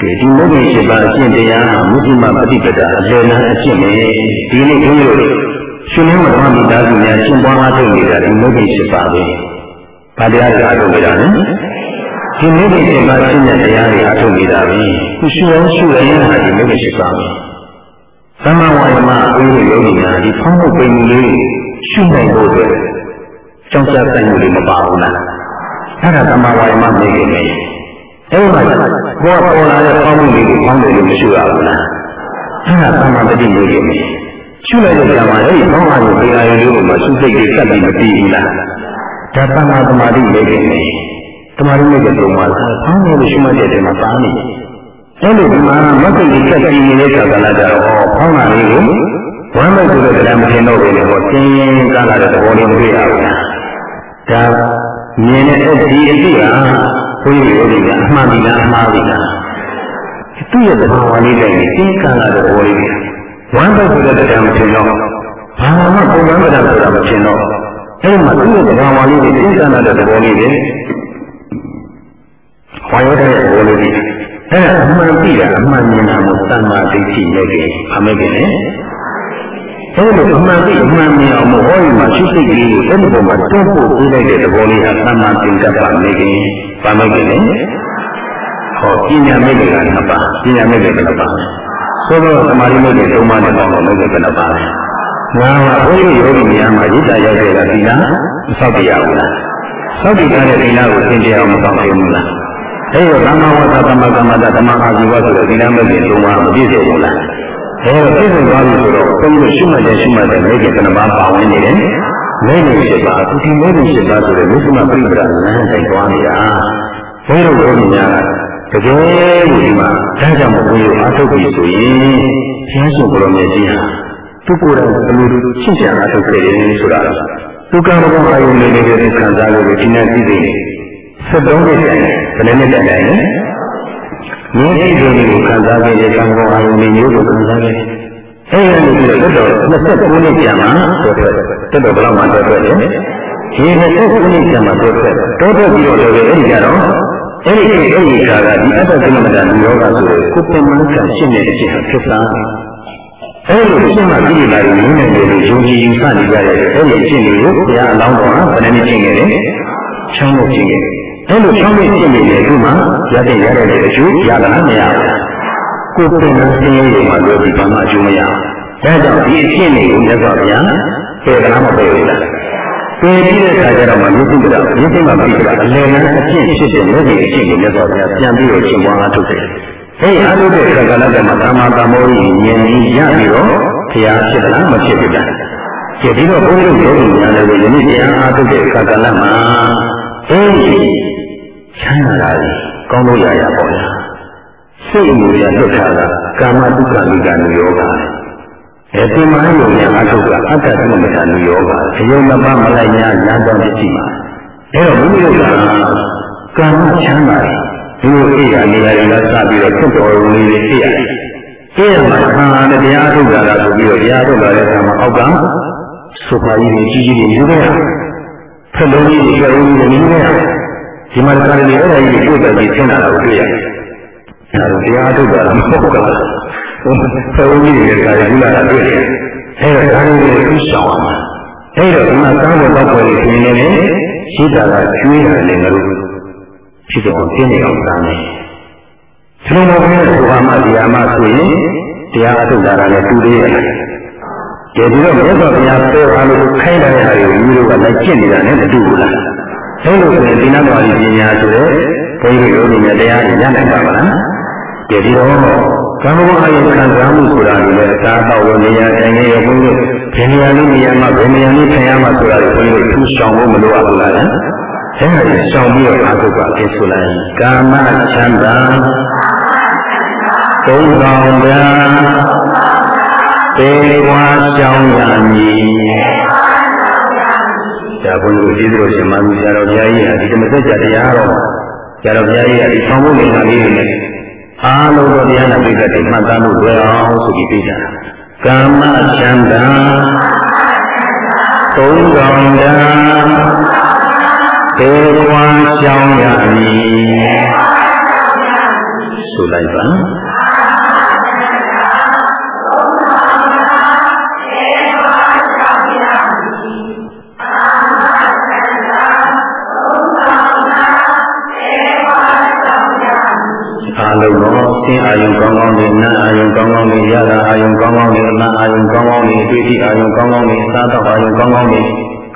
[SPEAKER 1] ကဲဒီမုဂ္ဂိရှိပါအကျင့်တရားမုဒ္ဓမပฏิပဒါအလယ်လမ်းအကျင့်လေဒီနေ့ဘုန်းကြီးတို့ရှင်မင်းမတော်မိသားစုများရှင်းပွားအားထုတ်နေတာဒီမုဂ္ဂိရှိပါပဲ။ ဘာတရားတွေအားထုတ်နေတာလဲ။ဒီမိမိရှင်ပါရှင်းတဲ့တရားတွေအားထုတ်နေတာပဲ။ခုရှုအောင်ရှုရင်ဟာဒီမိမိရှိပါမယ်။သမဝါယမအင်းရဲ့ယောဂီများဒီဖောင်းဖို့ပိန်မှုလေးရှုနိုင်ဖို့အတွက်ကြောင့်ကြဆိုင်မှုတွေမပါဘူးလား။အဲ့ဒါသမဝါယမနေနေတယ်။အဲ့မှာဘောပေါ်လာတဲ့ဖောင်းမှုလေးကိုဖောင်းတယ်လို့မရှုရဘူးလား။အဲ့ဒါသမ္မာတတိနေနေတယ်။ရှုလိုက်တဲ့ကြမှာအဲ့ဒီဖောင်းလာတဲ့တရားလေးကိုမှရှုစိတ်တွေစက်ပြီးမပြီးဘူးလား။ ဒါသမာသမာဓိလေးတွေနေသမာဓိလေးတွေပုံမှာလားဖောင်းနေတဲ့ရှိမှတဲ့တဲမှာပါနေအဲ့လိုဒီမှာမသိကြီးဆက်ပြီးနေတဲ့ခါကလာကြတော့ဖောင်းတာလေးကိုဝမ်းမဲ့ဆိုတဲ့တရားမထင်တော့ဘူးလေဟောသင်ရင်ကလာတဲ့သဘောလေးမတွေ့ရဘူးလားဒါမြင်တဲ့ဒီအတိဟာဘုန်းကြီးတို့ကအမှန်ဒီလားအမှားဒီလားသူ့ရဲ့သဘာဝလေးတိုင်းသင်ကလာတဲ့သဘောလေးဝမ်းမဲ့ဆိုတဲ့တရားမထင်တော့ဘာမှပုံမှန်တရားဆိုတာမထင်တော့ အဲ့မှာသူ့ရဲ့သဘာဝလေးတွေသိက္ခာတဲ့သဘောလေးတွေဝါယောတဲ့သဘောလေးတွေအဲ့ဒါအမှန်သိတာအမှန်မြင်တာကိုသံဃာဒိဋ္ဌိနဲ့ကြည့်အမေကလည်းအဲ့လိုအမှန်သိအမှန်မြင်အောင်ဟောဒီမှာရှိစိတ်ကလေးကိုအဲ့ဒီပုံမှာတွန်းပို့ပေးလိုက်တဲ့သဘောလေးဟာသံဃာသင်္ကပ္ပမေခင်ပါမေကလည်းဟောပညာမေကကနှစ်ပါးပညာမေကကနှစ်ပါးဆိုတော့သမာဓိမေကသုံးပါးနဲ့ပေါင်းတော့မေကကနှစ်ပါး ငါကဘုန်းကြီးယောဂီများမှာရိတ္တရောက်ခဲ့တာဒီလားမဆောက်ပြရဘူးလားဆောက်ပြရတဲ့ဒီလားကိုသင်တရားမဆောက်နိုင်ဘူးလားအဲဒါသမ္မာဝါစာသမ္မာကမ္မတာသမ္မာအာဇီဝဆိုတဲ့ဒီလားမဲ့သုံးပါးမပြည့်စုံဘူးလားအဲဒါပြည့်စုံသွားပြီဆိုတော့ဘုန်းကြီးရှုမှတ်တဲ့ရှုမှတ်တဲ့မိခင်ကနမပါဝင်နေတယ်မိခင်ရှိပါသူဒီမိခင်ရှိပါဆိုတဲ့မြစ္စမပြိပဒလမ်းတိုင်းသွားနေတာဘုန်းကြီးတို့ဘုန်းကြီးများကတကယ်ကိုဒီမှာဒါကြောင့်ဘုန်းကြီးအားထုတ်ပြီဆိုရင်ဘုရားရှင်ကိုယ်တော်မြတ်ကြီးဟာ သူကိုယ်တိုင်ဘယ်လိုရှင်းပြတာထုတ်ခဲ့တယ်ဆိုတာသူကံကောင်းအာယုန်လေးတွေခံစားလို့ဒီနေ့သိသိနေ73နှစ်တိုင်ဘယ်နဲ့တိုင်တိုင်လဲမျိုးစိတ်တွေကိုခံစားခဲ့တဲ့ကံကောင်းအာယုန်လေးမျိုးကိုခံစားခဲ့အဲ့ဒီလိုပြီးတော့29နှစ်ကြာမှတော့ထွက်တက်တော့ဘယ်လောက်မှတော့ထွက်တယ်ဒီ29နှစ်ကြာမှတော့ထွက်တော့ထွက်ပြီးတော့လည်းအဲ့ဒီကြတော့အဲ့ဒီအဲ့ဒီခါကဒီအတ္တသမဂ္ဂနိရောဓဆိုတဲ့ကိုယ်ပင်မကရှင်းတဲ့အချက်ဟာဖြစ်တာ အဲ့လိုရှင်းမှပြည်လာရင်နည်းနည်းလေးယုံကြည်ယူဆနေကြတဲ့အဲ့ဒီအချက်တွေကိုဘုရားအလောင်းတော်ကဘယ်နှနည်းရှင်းခဲ့လဲချောင်းလို့ရှင်းခဲ့အဲ့လိုချောင်းလို့ရှင်းနေတဲ့အခုမှရတဲ့ရတဲ့အကျိုးရတာမရဘူးကိုယ်ပင်မရှင်းရရင်မှလို့ဒီဘာမှအကျိုးမရဘူးဒါကြောင့်ဒီအဖြစ်တွေကိုမြတ်စွာဘုရားပယ်ကလားမပယ်ဘူးလားပယ်ပြီးတဲ့အခါကျတော့မှမြစ်စိတ်ကမြစ်စိတ်မှာပြီးတာအလယ်ကအဖြစ်ဖြစ်တဲ့လက်ဒီအဖြစ်ကိုမြတ်စွာဘုရားပြန်ပြီးတော့ရှင်းပွားအားထုတ်တယ် အဲဒီအားထုတ်တဲ့အခါကလည်းကမှကာမတမောဟိဉာဏ်ကြီးရပြီးတော့ဘုရားဖြစ်သလားမဖြစ်ဘူးလားကျေပြီးတော့ဘုန်းကြီးတို့ယောဂီများလည်းယနေ့တရားအားထုတ်တဲ့အခါကလည်းမှာအဲဒီချမ်းသာတာကြီးကောင်းလို့ရရပေါ့လားစိတ်အမှုရလွတ်ထားတာကာမတုက္ခမိကနုယောဂအဲဒီမှာယုံညာအထုတ်ကအတ္တသမမတာနုယောဂအယုံမပမလိုက်ညာညာတော့ဖြစ်မှာအဲတော့ဘုရားကကာမချမ်းသာတယ် ဒီလိုအိယာနေရာတွေကစပြီးတော့ဖြစ်တော်ဝင်နေသိရတယ်။သိရမှာခါနဲ့တရားထုတ်တာလားဆိုပြီးတော့တရားထုတ်လာတဲ့အခါမှာအောက်ကဆိုပါကြီးကြီးကြီးကြီးယူခဲ့ရ။ဖက်လုံးကြီးကြီးကလေးကြီးယူခဲ့ရ။ဒီမှာကလေးအဲ့ဒါကြီးကိုတွေ့တယ်ကြီးသင်လာတာကိုတွေ့ရတယ်။အဲဒါတရားထုတ်တာမဟုတ်ကလား။ဖက်လုံးကြီးတွေကယူလာတာတွေ့ရတယ်။အဲဒါဒါလေးကိုသူ့ဆောင်အောင်။အဲဒါဒီမှာကောင်းတဲ့တော့ပေါ်နေနေနေရှိတာကကျွေးရတယ်ငါတို့ ဖြစ်တော့ပြင်းနေအောင်သားမယ်။ဒီလိုမျိုးပဲဘုရားမတရားမဆိုရင်တရားအထုတ်တာလည်းတူသေးတယ်။ဒီဒီတော့မြတ်စွာဘုရားပြောအားလို့ခိုင်းတဲ့ဟာကိုယူလို့ကလည်းကျင့်နေတာနဲ့မတူဘူးလား။အဲလိုဆိုရင်ဒီနာတော်ကြီးပညာဆိုတဲ့ဘုန်းကြီးတို့ရဲ့တရားကိုရနိုင်ပါမလား။ဒီဒီတော့ကာမဂုဏ်အယုခံစားမှုဆိုတာလည်းအသာတော့ဝင်နေရတိုင်းရဘုန်းကြီးဘယ်နေရာလေးနေရာမှာဘယ်နေရာလေးထိုင်ရမှာဆိုတာကိုဘုန်းကြီးတို့ထူးဆောင်ဖို့မလိုအပ်ဘူးလား။ အဲ့ဒါကိုရှောင်ပြီးတော့အားထုတ်ပါလေဆိုလိုက်ကာမချမ်းသာသုံးကောင်ဗျာတေဝါရှောင်ရမည်ဒါဘုန်းကြီးတို့ကျေးဇူးတော်ရှင်မမီဆရာတော်ဘုရားကြီးဟာဒီဓမ္မစကြာတရားတော်ဆရာတော်ဘုရားကြီးဟာဒီဆောင်ဖို့နေတာလေးတွေနဲ့အားလုံးသောတရားနာပိဋကတွေမှတ်သားလို့တွေ့အောင်ဆိုပြီးပြကြတာကာမချမ်းသာသုံးကောင်ဗျာ တေဝံရှောင်းရမည်ဆိုလိုက်ပါအာလုံးတော့သင်အာယုံကောင်းကောင်းနဲ့နာအာယုံကောင်းကောင်းနဲ့ရတာအာယုံကောင်းကောင်းနဲ့အနာအာယုံကောင်းကောင်းနဲ့တွေ့ထိအာယုံကောင်းကောင်းနဲ့စားတော့အာယုံကောင်းကောင်းနဲ့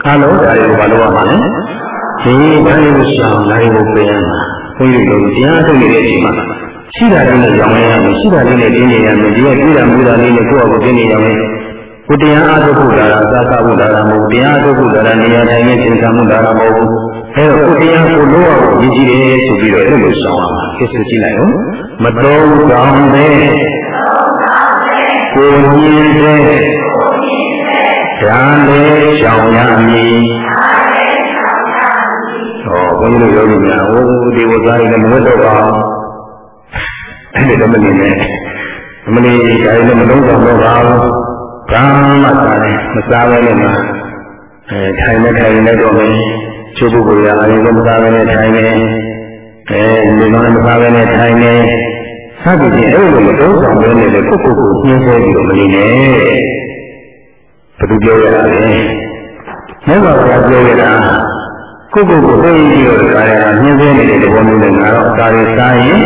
[SPEAKER 1] အားလုံးဒါတွေကိုဘာလို့ရမှာလဲ ဒီတိုင်းကိုရှောင်နိုင်ဖို့ပြန်မှာဘုန်းကြီးတို့တရားထုတ်နေတဲ့အချိန်မှာရှိတာလေးနဲ့ရောင်းရမယ်ရှိတာလေးနဲ့တင်းနေရမယ်ဒီကပြည်တာမူတာလေးနဲ့ကိုယ့်အကိုတင်းနေရမယ်ကိုတရားအားထုတ်ဖို့ဒါကသာသဖို့ဒါကမဟုတ်တရားအားထုတ်ဖို့ဒါကနေရာတိုင်းနဲ့သင်္ကန်းမှုဒါကမဟုတ်ဘူးအဲတော့ကိုတရားကိုလို့အောင်ရည်ကြည်တယ်ဆိုပြီးတော့အဲ့လိုရှောင်ရမှာကိစ္စကြည့်လိုက်ဦးမတော်ကောင်းတဲ့ကိုညင်းတဲ့ဓာလေးရှောင်ရမည် ဘုန်းကြီးတို့ယောဂီများဟိုဒီဝဇာရလည်းမဝတ်တော့ပါအဲ့ဒီတော့မနေနဲ့မနေဒါလည်းမလုံးဆောင်တော့ပါဘူးဘာမှစားတယ်မစားဘဲနဲ့မှအဲထိုင်နေထိုင်နေတော့ပဲချိုးပုဂ္ဂိုလ်ရာအရင်ကမစားဘဲနဲ့ထိုင်နေအဲဒီမှာမစားဘဲနဲ့ထိုင်နေစသဖြင့်အဲ့လိုမလုံးဆောင်ဘဲနဲ့ကိုယ့်ကိုယ်ကိုညှင်းဆဲပြီးတော့မနေနဲ့ဘယ်သူပြောရလဲမြတ်စွာဘုရားပြောရတာ ကိုယ့်ကိုယ်ကိုသိပြီးတော့ဒါရမြင်သိနေတဲ့သဘောမျိုးနဲ့ငါတော့ဒါတွေစားရင်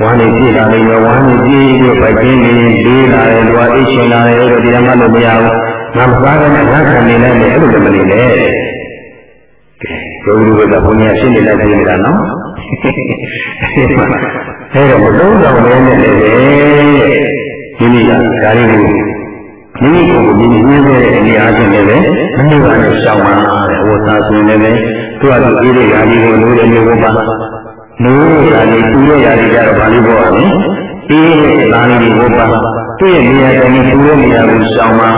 [SPEAKER 1] ဝမ်းနေကြည့်လာနေရောဝမ်းနေကြည့်ပြီးပိုက်ချင်းနေလေးလာတယ်လွာအိတ်ရှင်လာတယ်လို့တရားမှလို့မရဘူးငါမစားတဲ့ငါခံနေလိုက်တယ်အဲ့လိုလည်းမနေနဲ့ကဲဘုရားကဘုန်းကြီးရှင်းနေလိုက်ပြီလားနော်အဲ့တော့မလုံးဆောင်နေနဲ့လေဒီနေ့ကဒါလေးကိုမိမိကိုယ်ကိုမိမိညှင်းတဲ့အနေအားဖြင့်လည်းမနှိမ့်ပါနဲ့ရှောင်ပါတဲ့ဝတ်သားဆိုရင်လည်း သူ့အတူအေးတဲ့ယာဒီကိုလိုတဲ့မျိုးပါနိုးတာလေးသူ့ရဲ့ယာဒီကြတော့ဗာလိဘောရမယ်အေးတဲ့သားလေးကိုပါသူ့ရဲ့နေရာတိုင်းသူ့ရဲ့နေရာကိုရှောင်ပါ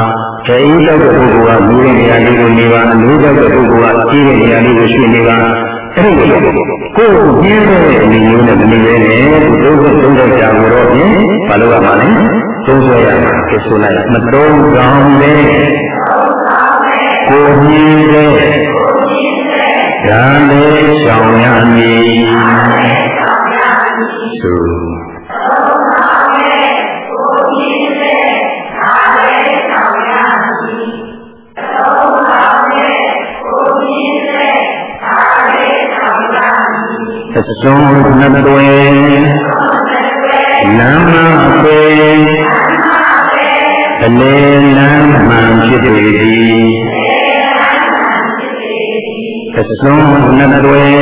[SPEAKER 1] ခေဤတောက်တဲ့ပုဂ္ဂိုလ်ကမူတဲ့နေရာလေးကိုနေပါအလိုတောက်တဲ့ပုဂ္ဂိုလ်ကအေးတဲ့နေရာလေးကိုရွှေ့နေပါအဲ့ဒီကိုကိုယ်ပြင်းတဲ့အနေမျိုးနဲ့မနေရနဲ့သူဒုက္ခဒုက္ခကြာကိုတော့ဖြင့်မလုပ်ရပါနဲ့သုံးဆွဲရမှာဖြစ်ဆိုလိုက်မတုံးကောင်းတဲ့ကိုမြည်တဲ့ ဓာလေဆောင်ရမည်သုသုံးနှစ်တွင်လမ်းမပွေအလေလမ်းမှန်ဖြစ်ပေသည် အစွန်းနှစ်တွင်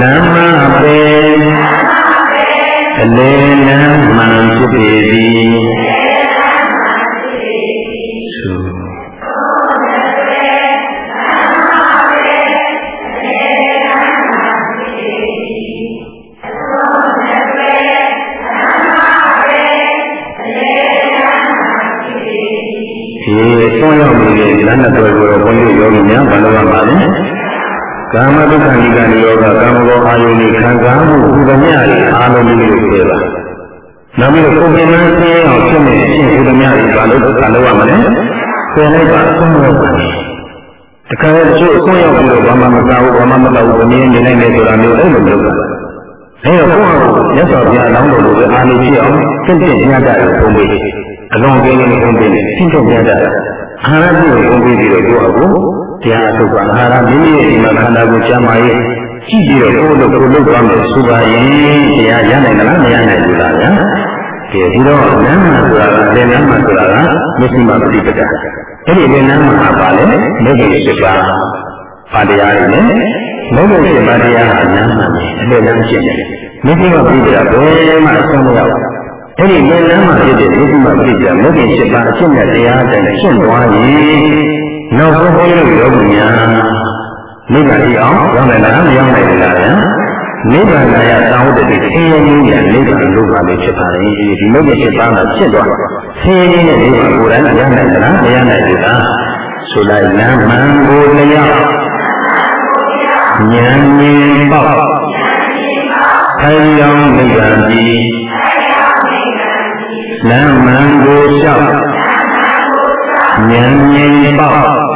[SPEAKER 1] လမ်းမပေအလေလမ်းမှန်ဖြစ်ပေသည် ကနိယောဂကာမဂုဏ်အာယုန်ခံစားမှုဘုဒ္ဓမြတ်ရဲ့အာလုံးကြီးကိုပြောတာနောက်ပြီးတော့ကိုယ်ပြန်ဆင်းအောင်ဖြစ်နေအရှင်ဘုဒ္ဓမြတ်ရဲ့ဘာလို့ဘာလို့ရမလဲဆင်းလိုက်ပါဆုံးလို့ပါတခါတချို့အဆုံးရောက်ပြီးတော့ဘာမှမသာဘူးဘာမှမသာဘူးဘယ်နည်းနေနိုင်လဲဆိုတာမျိုးအဲ့လိုမျိုးပါအဲတော့ကိုယ့်ဟာမြတ်စွာဘုရားလောင်းတော်လိုပဲအာလိဖြစ်အောင်သင့်တဲ့ညတာကိုဘုံပေးအလုံးကြီးလေးဘုံပေးသင့်တဲ့ညတာအာဟာရပြုကိုပြီးပြီးတော့ကိုယ့်အကူတရားအထုတ်ပါအာဟာရမိမိရဲ့ဒီမှာခန္ဓာကိုယ်ကျမ်းမာရေး ကြည့်ပြီးတော့ကိုယ်တို့ကိုယ်လုပ်သွားမယ်ဆိုပါရင်တရားရနိုင်မလားမရနိုင်ဘူးလားဗျာကဲဒီတော့လမ်းမှာဆိုတာကလမ်းမှာဆိုတာကမရှိမှပြိပဒအဲ့ဒီလမ်းမှာပါလေမိဂ္ဂင်ရှိပါပါတရားတွေနဲ့မိဂ္ဂင်ရှိပါတရားဟာလမ်းမှာအလေလမ်းရှိတယ်မရှိမှပြိပဒဘယ်မှအဆုံးမရောက်အဲ့ဒီဉာဏ်လမ်းမှာဖြစ်တဲ့ဒုက္ခမပရိစ္ဆေမဂ္ဂင်၈ပါးအရှင်းတဲ့တရားအတိုင်းရှင်းသွားရင်နောက်ဆုံးဘုန်းကြီးတို့ယောဂီများ နိဗ္ဗာန်ကြည့်အောင်ရောက်နိုင်လားမရောက်နိုင်ဘူးလားဗျာနိဗ္ဗာန်ရသာဝတ္တိဆင်းရဲခြင်းရနိဗ္ဗာန်လို့ပါလို့ဖြစ်ပါလေဒီမဂ္ဂင်၈ပါးမှာဖြစ်သွားဆင်းရဲခြင်းနဲ့နိဗ္ဗာန်ကိုယ်တိုင်ရနိုင်သလားမရနိုင်ဘူးလားဆိုလိုက်လမ်းမှန်ကိုတရားဉာဏ်မြင်ပေါက်ထိုင်ရောနိဗ္ဗာန်ကြည်လမ်းမှန်ကိုလျှောက်ဉာဏ်မြင်ပေါက်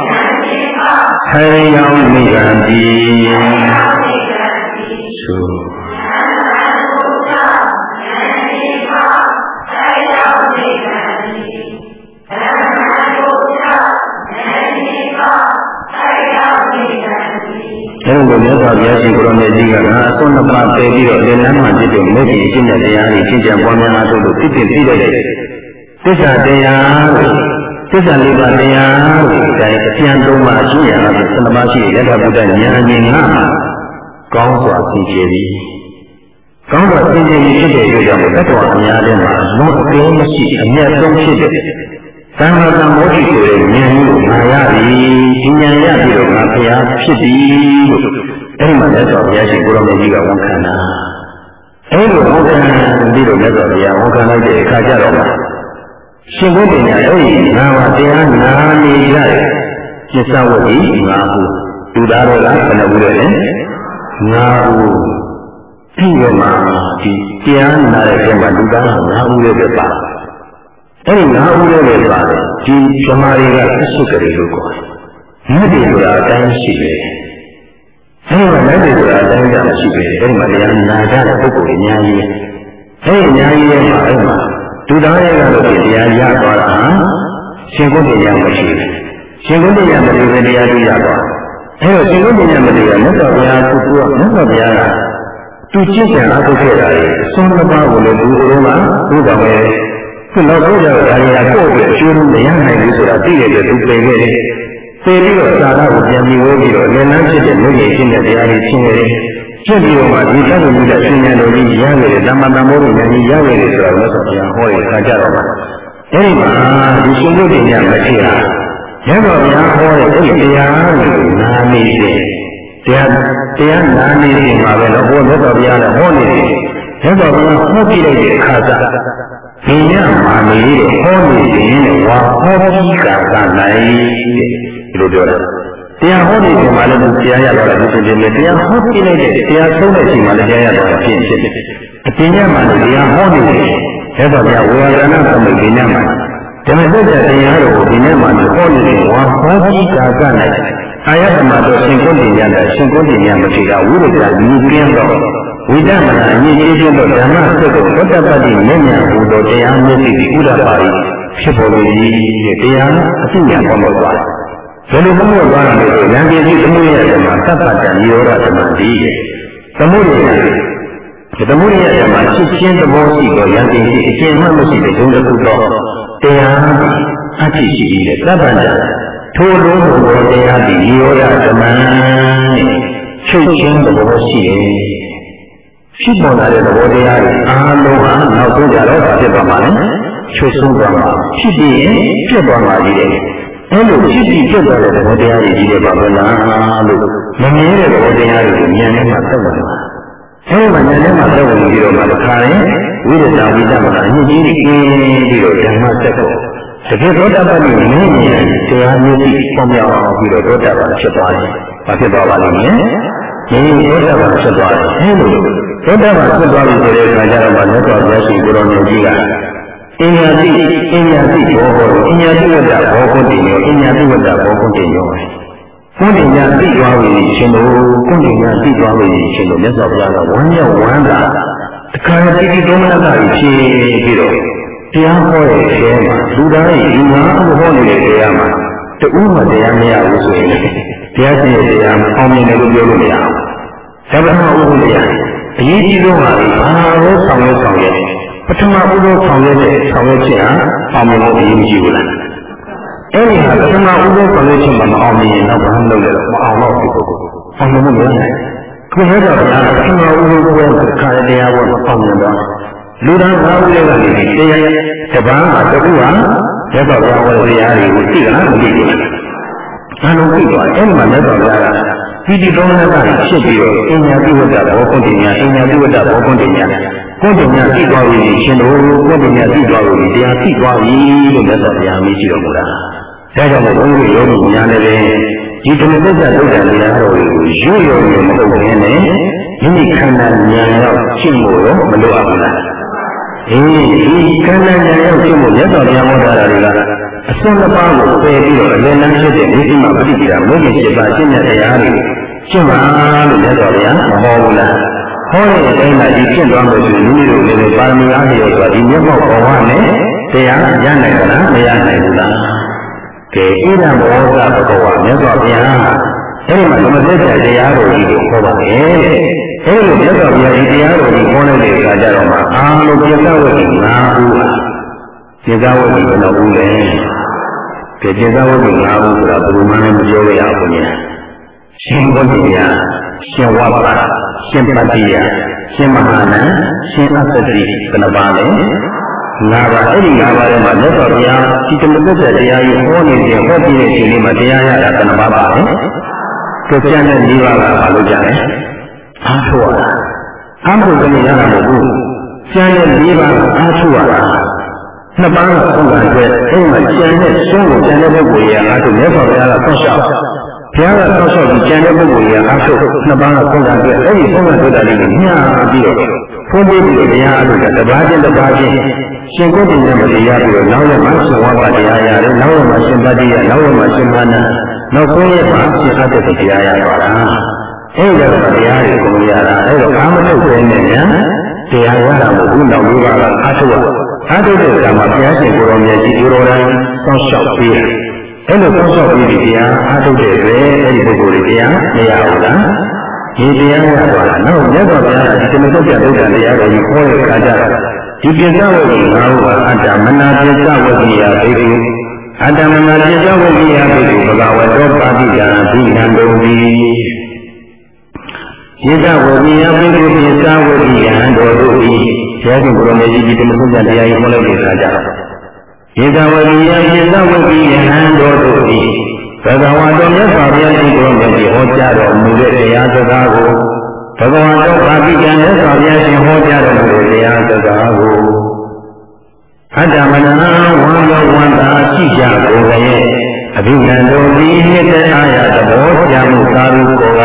[SPEAKER 1] ခေယောင်းနိဗ္ဗာန်ပြီသုအဲ့လိုမြတ်စွာဘုရားရှင်ကိုရောမြတ်ကြီးကငါအစွန်းနှစ်ပါးပယ်ပြီးတော့လက်လမ်းမှဖြစ်တဲ့မေကြီးအကျင့်တဲ့တရားတွေရှင်းကြပွားများအားထုတ်လို့ဖြစ်ဖြစ်ပြီးတဲ့သစ္စာတရားကို သစ္စာလေးပါးတရားကိုတိုင်းအပြန်သုံးပါရှိရတာဆန္ဒပါရှိရတ္ထဗုဒ္ဓဉာဏ်ဉာဏ်ငါကောင်းစွာသိကျင်ပြီးကောင်းစွာသိကျင်ပြီးဖြစ်တဲ့အတွက်ကြောင့်တတ္တဝါအများထဲမှာလုံးအကင်းမရှိအမျက်ဆုံးဖြစ်တဲ့သံဃာကမောတိဆိုတဲ့ဉာဏ်ကိုငါရပြီဒီဉာဏ်ရပြီးတော့ငါဘုရားဖြစ်ပြီလို့အဲ့ဒီမှာလက်တော်ဘုရားရှင်ကိုရောင်ကြီးကဝန်ခံတာအဲ့လိုဝန်ခံပြီးတော့လက်တော်ဘုရားဝန်ခံလိုက်တဲ့အခါကျတော့ ရှင်ဘုရင်ကအဲ့ဒီငါးပါးတရားနာနေရတဲ့ကျစ္စဝတိငါးခုလူသားတွေကဘယ်နှခုလဲငါးခုဒီကမှာဒီတရားနာတဲ့ကျမ်းမှာလူသားငါးခုလေးပဲပါအဲ့ဒီငါးဦးလေးပဲပါတယ်ဒီဓမ္မတွေကသစ္စုကလေးလို့ခေါ်တယ်။မြတ်တွေဆိုတာအတိုင်းရှိတယ်။အဲ့ဒီမှာမြတ်တွေဆိုတာအတိုင်းကြမရှိပဲ။အဲ့ဒီမှာတရားနာကြတဲ့ပုဂ္ဂိုလ်တွေအများကြီး။အဲ့ဒီအများကြီးရဲ့မှာအဲ့မှာ ဒုသားရဲ့ကတော့တရားရသွားတာရှင်ကုဋ္ဌိယမရှိဘူး။ရှင်ကုဋ္ဌိယမလေးပဲတရားတွေ့ရသွား။အဲ့တော့ရှင်ကုဋ္ဌိယမလေးကမြတ်စွာဘုရားသူကမြတ်စွာဘုရားကသူကြည့်ကြံအားထုတ်ခဲ့တာလေအဆုံးတစ်ပါးကိုလည်းဒီလိုကသူ့တော်ပဲခုနောက်ဆုံးကျတော့ဒါရီကကိုယ့်အတွက်အကျိုးမရနိုင်ဘူးဆိုတာသိရတဲ့သူပြင်ခဲ့တယ်။သိပြီးတော့သာသကိုပြန်ပြီးဝဲပြီးတော့လည်းလမ်းဖြစ်တဲ့မြင့်ကြီးဖြစ်တဲ့တရားတွေရှင်းနေတယ်။ ဖြစ်ပြီးတော့မှဒီသတ္တမူတဲ့ရှင်ဉာဏ်တော်ကြီးရခဲ့တယ်။ဓမ္မတမောဉာဏ်ကြီးရခဲ့တယ်ဆိုတာလည်းဆိုပြန်ဟောရခါကြတော့ပါ။အဲဒီမှာဒီရှင်ဘုရင်ကမထေရရသော်များဟောတဲ့အဲဒီတရားကိုနာနေတယ်။တရားတရားနာနေတယ်မှာပဲတော့ဘုရားမြတ်စွာဘုရားလည်းဟောနေတယ်။မြတ်စွာဘုရားဟောပြလိုက်တဲ့အခါကျဒီညမှာနေဟောနေရင်ဝါဟောပြီးကာကနိုင်ဒီလိုပြောတာ တရားဟောနေချိန်မှာလည်းတရားရတော့တယ်ဖြစ်ဖြစ်နဲ့တရားဟောပြလိုက်တဲ့တရားဆုံးတဲ့ချိန်မှာလည်းတရားရတော့ဖြစ်ဖြစ်အပင်ညမှာလည်းတရားဟောနေတယ်အဲ့တော့ဗျာဝေယနာသမိတ်ဒီညမှာဓမ္မစကြာတရားတော်ကိုဒီနေ့မှဟောနေတယ်ဝါဟောပြီးကာကနိုင်အာယတမတော်ရှင်ကုဋ္ဌိညတာရှင်ကုဋ္ဌိညမထေရဝိရဒမြည်ပြင်းတော့ဝိဒမနာအညီကြီးပြတော့ဓမ္မစက်ကိုဝတ္တပတ္တိမျက်ညာဟူသောတရားမျက်စိဥဒ္ဒပါရီဖြစ်ပေါ်လို့ဤတရားအသိဉာဏ်ပေါ်လို့ပါတယ် ဘယ်လိုမှမဟုတ်သွားတယ်ဆိုဉာဏ်ပြည့်စုံမှုရဲ့ဓမ္မသဗ္ဗတံနိရောဓဓမ္မတိသမုဒိယဒီသမုဒိယဓမ္မချက်ချင်းသဘောရှိတော့ယံတင်ရှိအကျဉ်းမှမရှိတဲ့ဒုံတစ်ခုတော့တရားအတ္တိရှိတဲ့သဗ္ဗန္တထိုလိုဘောတရားဒီရောရဓမ္မချုပ်ချင်းသဘောရှိတယ်ဖြစ်ပေါ်လာတဲ့သဘောတရားတွေအားလုံးဟာနောက်ဆုံးကြတော့ဖြစ်သွားမှာလေချုပ်ဆုံးသွားမှာဖြစ်ပြီးရင်ပြတ်သွားမှာကြီးတယ် အဲလိုဖြစ်ပြီးပြတ်သွားတဲ့သဘောတရားတွေကြီးတယ်ပါဘယ်လားလို့မမြင်တဲ့သဘောတရားတွေကိုဉာဏ်နဲ့မှသက်ဝင်မှာအဲဒီမှာဉာဏ်နဲ့မှသက်ဝင်ပြီးတော့မှတစ်ခါရင်ဝိရဒဝိတ္တမကအညစ်အကြေးတွေကင်းပြီးတော့ဓမ္မဆက်ဖို့တကယ်သောတာပန်ကိုမင်းမြင်တရားမျိုးကြီးပေါ်မြောက်ပြီးတော့သောတာပန်ဖြစ်သွားတယ်။ဘာဖြစ်သွားပါလိမ့်မလဲ။ဒီသောတာပန်ဖြစ်သွားတယ်။အဲလိုသောတာပန်ဖြစ်သွားပြီဆိုတဲ့အခါကျတော့မှလက်တော်ဘုရားရှင်ကိုရောင်မြတ်ကြီးက အင်ညာတိအင်ညာတိဘောဟောအင်ညာတိဝတ္တဘောကုတ္တိယောအင်ညာတိဝတ္တဘောကုတ္တိယောကုဋ္ဌိညာသိသွားပြီရှင်တို့ကုဋ္ဌိညာသိသွားပြီရှင်တို့မြတ်စွာဘုရားကဝမ်းမြောက်ဝမ်းသာတခါတိတိဒုမနတာကြီးဖြည့်ပြီးတော့တရားဟောတဲ့ထဲမှာလူသားရဲ့ဒီမှာဟောနေတဲ့တရားမှာတူမှတရားမရဘူးဆိုရင်တရားရှိတဲ့တရားအောင်မြင်တယ်လို့ပြောလို့မရဘူး။ဒါပေမဲ့ဥပဒေရအရေးကြီးဆုံးဟာဘာလို့ဆောင်ရွက်ဆောင်ရွက် ပထမဦးဆုံးဆောင်ရွက်တဲ့ဆောင်ရွက်ချက်ဟာအောင်မြင်ဖို့အရေးကြီးဘူးလား။အဲဒီဟာပထမဦးဆုံးဆောင်ရွက်ချက်မှာမအောင်မြင်ရင်တော့ဘာမှလုပ်ရတော့မအောင်တော့ဘူး။အောင်မြင်ဖို့မရနိုင်ဘူး။ခုနကဗျာပထမဦးဆုံးပွဲခါတရားပွဲအောင်မြင်တော့လူသား၅ဦးလည်းကနေတရားတပန်းမှာတခုဟာသက်တော်ဘုရားဝရရားတွေကိုသိလားမသိဘူး။အလုံးသိသွားအဲ့ဒီမှာသက်တော်ဘုရားက ပိဋိသောနကဖြစ်ပြီးတော့အညာတိဝတ္တဘောကွန်တိညာအညာတိဝတ္တဘောကွန်တိညာကွန်တိညာသိသွားပြီရှင်တို့ကွန်တိညာသိသွားပြီတရားသိသွားပြီလို့သက်တော်ဘုရားမေးကြည့်တော်မူတာ။ဒါကြောင့်မို့ဘုန်းကြီးယောဂီညာလည်းပဲဒီဓမ္မသစ္စာဒုက္ခတရားတော်ကိုရွရွရွမဟုတ်ဘဲနဲ့မိမိခန္ဓာဉာဏ်ရောက်ရှင်းဖို့ရောမလိုအပ်ဘူးလား။ အေးဒီခန္ဓာဉာဏ်ရောက်ခြင်းကိုမြတ်စွာဘုရားဟောတာတွေကအစွန်းတစ်ပါးကိုပယ်ပြီးတော့အလယ်လမ်းဖြစ်တဲ့ဒီမှာပဋိပဒါမုန်းကြီး7ပါးရှင်းတဲ့တရားတွေရှင်းပါလို့မြတ်စွာဘုရားမဟောဘူးလားဟောတဲ့အတိုင်းမှာဒီရှင်းသွားလို့ရှိရင်မိမိတို့လည်းပါရမီအားဖြင့်ဆိုတာဒီမျက်မှောက်ဘဝနဲ့တရားရနိုင်သလားမရနိုင်ဘူးလားကဲဣဒံဘောဇဘဂဝါမြတ်စွာဘုရား အဲဒီမှာသမထတရားတော်ကြီးကိုခေါ်ပါလေအဲဒီလိုမြတ်စွာဘုရားဒီတရားတော်ကြီးခေါ်လိုက်တဲ့အခါကျတော့မှအာလုံးပြသဝတိ၅ဦးပြသဝတိဘယ်နှဦးလဲကဲပြသဝတိ၅ဦးဆိုတာဘယ်လိုမှလည်းမပြောရဘူးညာရှင်ဘုရားရှင်ဝါပါရှင်ပတ္တိယရှင်မဟာနံရှင်အသတိဘယ်နှပါလဲငါးပါးအဲ့ဒီငါးပါးထဲမှာမြတ်စွာဘုရားဒီတမသက်တရားကြီးဟောနေတယ်ဟောပြီးတဲ့အချိန်လေးမှာတရားရတာဘယ်နှပါပါလဲ ကကျန်တဲ့၄ပါးကဘာလို့ကြလဲအားထုတ်ရတာအားထုတ်ကြရတာမဟုတ်ဘူးကျန်တဲ့၄ပါးကအားထုတ်ရတာနှစ်ပါးကပုံစံအတွက်အဲ့မှာကျန်တဲ့ဆုံးကိုကျန်တဲ့ပုဂ္ဂိုလ်ရဲ့အားထုတ်မြတ်စွာဘုရားကဆောက်ရှောက်ဘုရားကဆောက်ရှောက်ပြီးကျန်တဲ့ပုဂ္ဂိုလ်ရဲ့အားထုတ်နှစ်ပါးကပုံစံအတွက်အဲ့ဒီပုံစံတွေ့တာလေးကိုညှာပြီးတော့ဖုံးပြီးပြီးတရားအားထုတ်တာတစ်ပါးချင်းတစ်ပါးချင်းရှင်ကိုယ်တင်ရမတရားပြီးတော့နောက်ရမှာရှင်ဝါပါတရားရတယ်နောက်ရမှာရှင်ပတ္တိယနောက်ရမှာရှင်မာန နောက်ဆုံးရမှာရှင်အတ္တတရားရသွားတာအဲ့ဒါကတရားတွေကိုရတာအဲ့တော့အာမနုပဲနဲ့ညာတရားရတာမဟုတ်ဘူးနောက်လေးပါးကအာထုရအာထုတဲ့ကံမှာဘုရားရှင်ကိုယ်တော်မြတ်ကြီးကိုယ်တော်တိုင်းစောင့်ရှောက်ပေးတယ်အဲ့လိုစောင့်ရှောက်ပြီးတရားအာထုတဲ့အတွက်အဲ့ဒီပုဂ္ဂိုလ်တွေတရားမရဘူးလားဒီတရားရသွားတာနောက်မြတ်စွာဘုရားကဒီကမ္ဘာကျဒုက္ခတရားကိုခေါ်တဲ့အခါကျတော့ဒီပြစ္ဆဝိငါးပါးအတ္တမနာပြစ္ဆဝိယဘိက္ခု အတ္တမနာပြစ္ဆဝိယဘိက္ခုဘဂဝတောပါတိကံဘိနံတုံတိယေတဝိယဘိက္ခုပြစ္ဆဝိယံတော်တို့ဤဘုရားရှင်ဘုရားမြတ်ကြီးဒီတမဆုံးတရားကြီးဟောလိုက်တဲ့အခါကျတော့ယေတဝိယပြစ္ဆဝိယံတော်တို့ဤဘဂဝါတော်မြတ်စွာဘုရားရှင်ကိုယ်မြတ်ကြီးဟောကြားတော်မူတဲ့တရားစကားကိုဘဂဝါတော်ပါဠိကျမ်းမြတ်စွာဘုရားရှင်ဟောကြားတော်မူတဲ့တရားစကားကို အတ္တမနာဝံယောဝန္တာရှိကြကိုယ်ရဲ့အဘိဓမ္မာတို့ဒီနှစ်တအားရသဘောကြမှုသာရုကိုက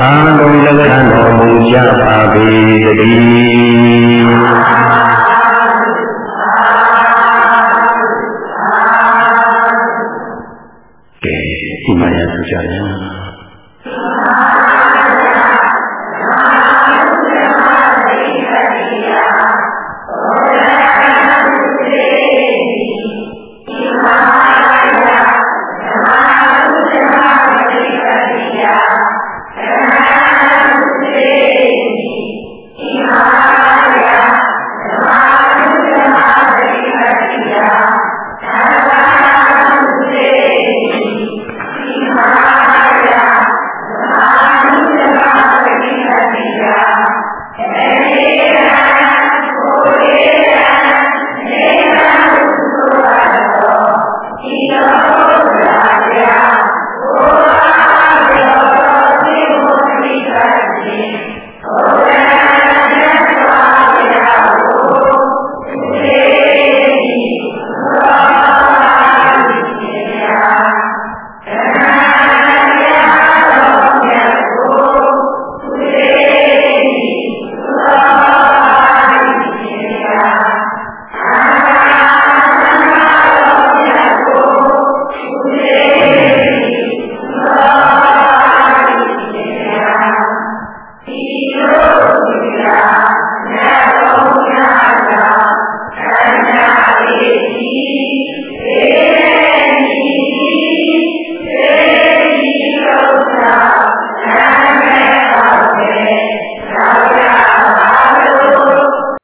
[SPEAKER 1] အာလုံးလက်ခံတော်မူကြပါပေတည်း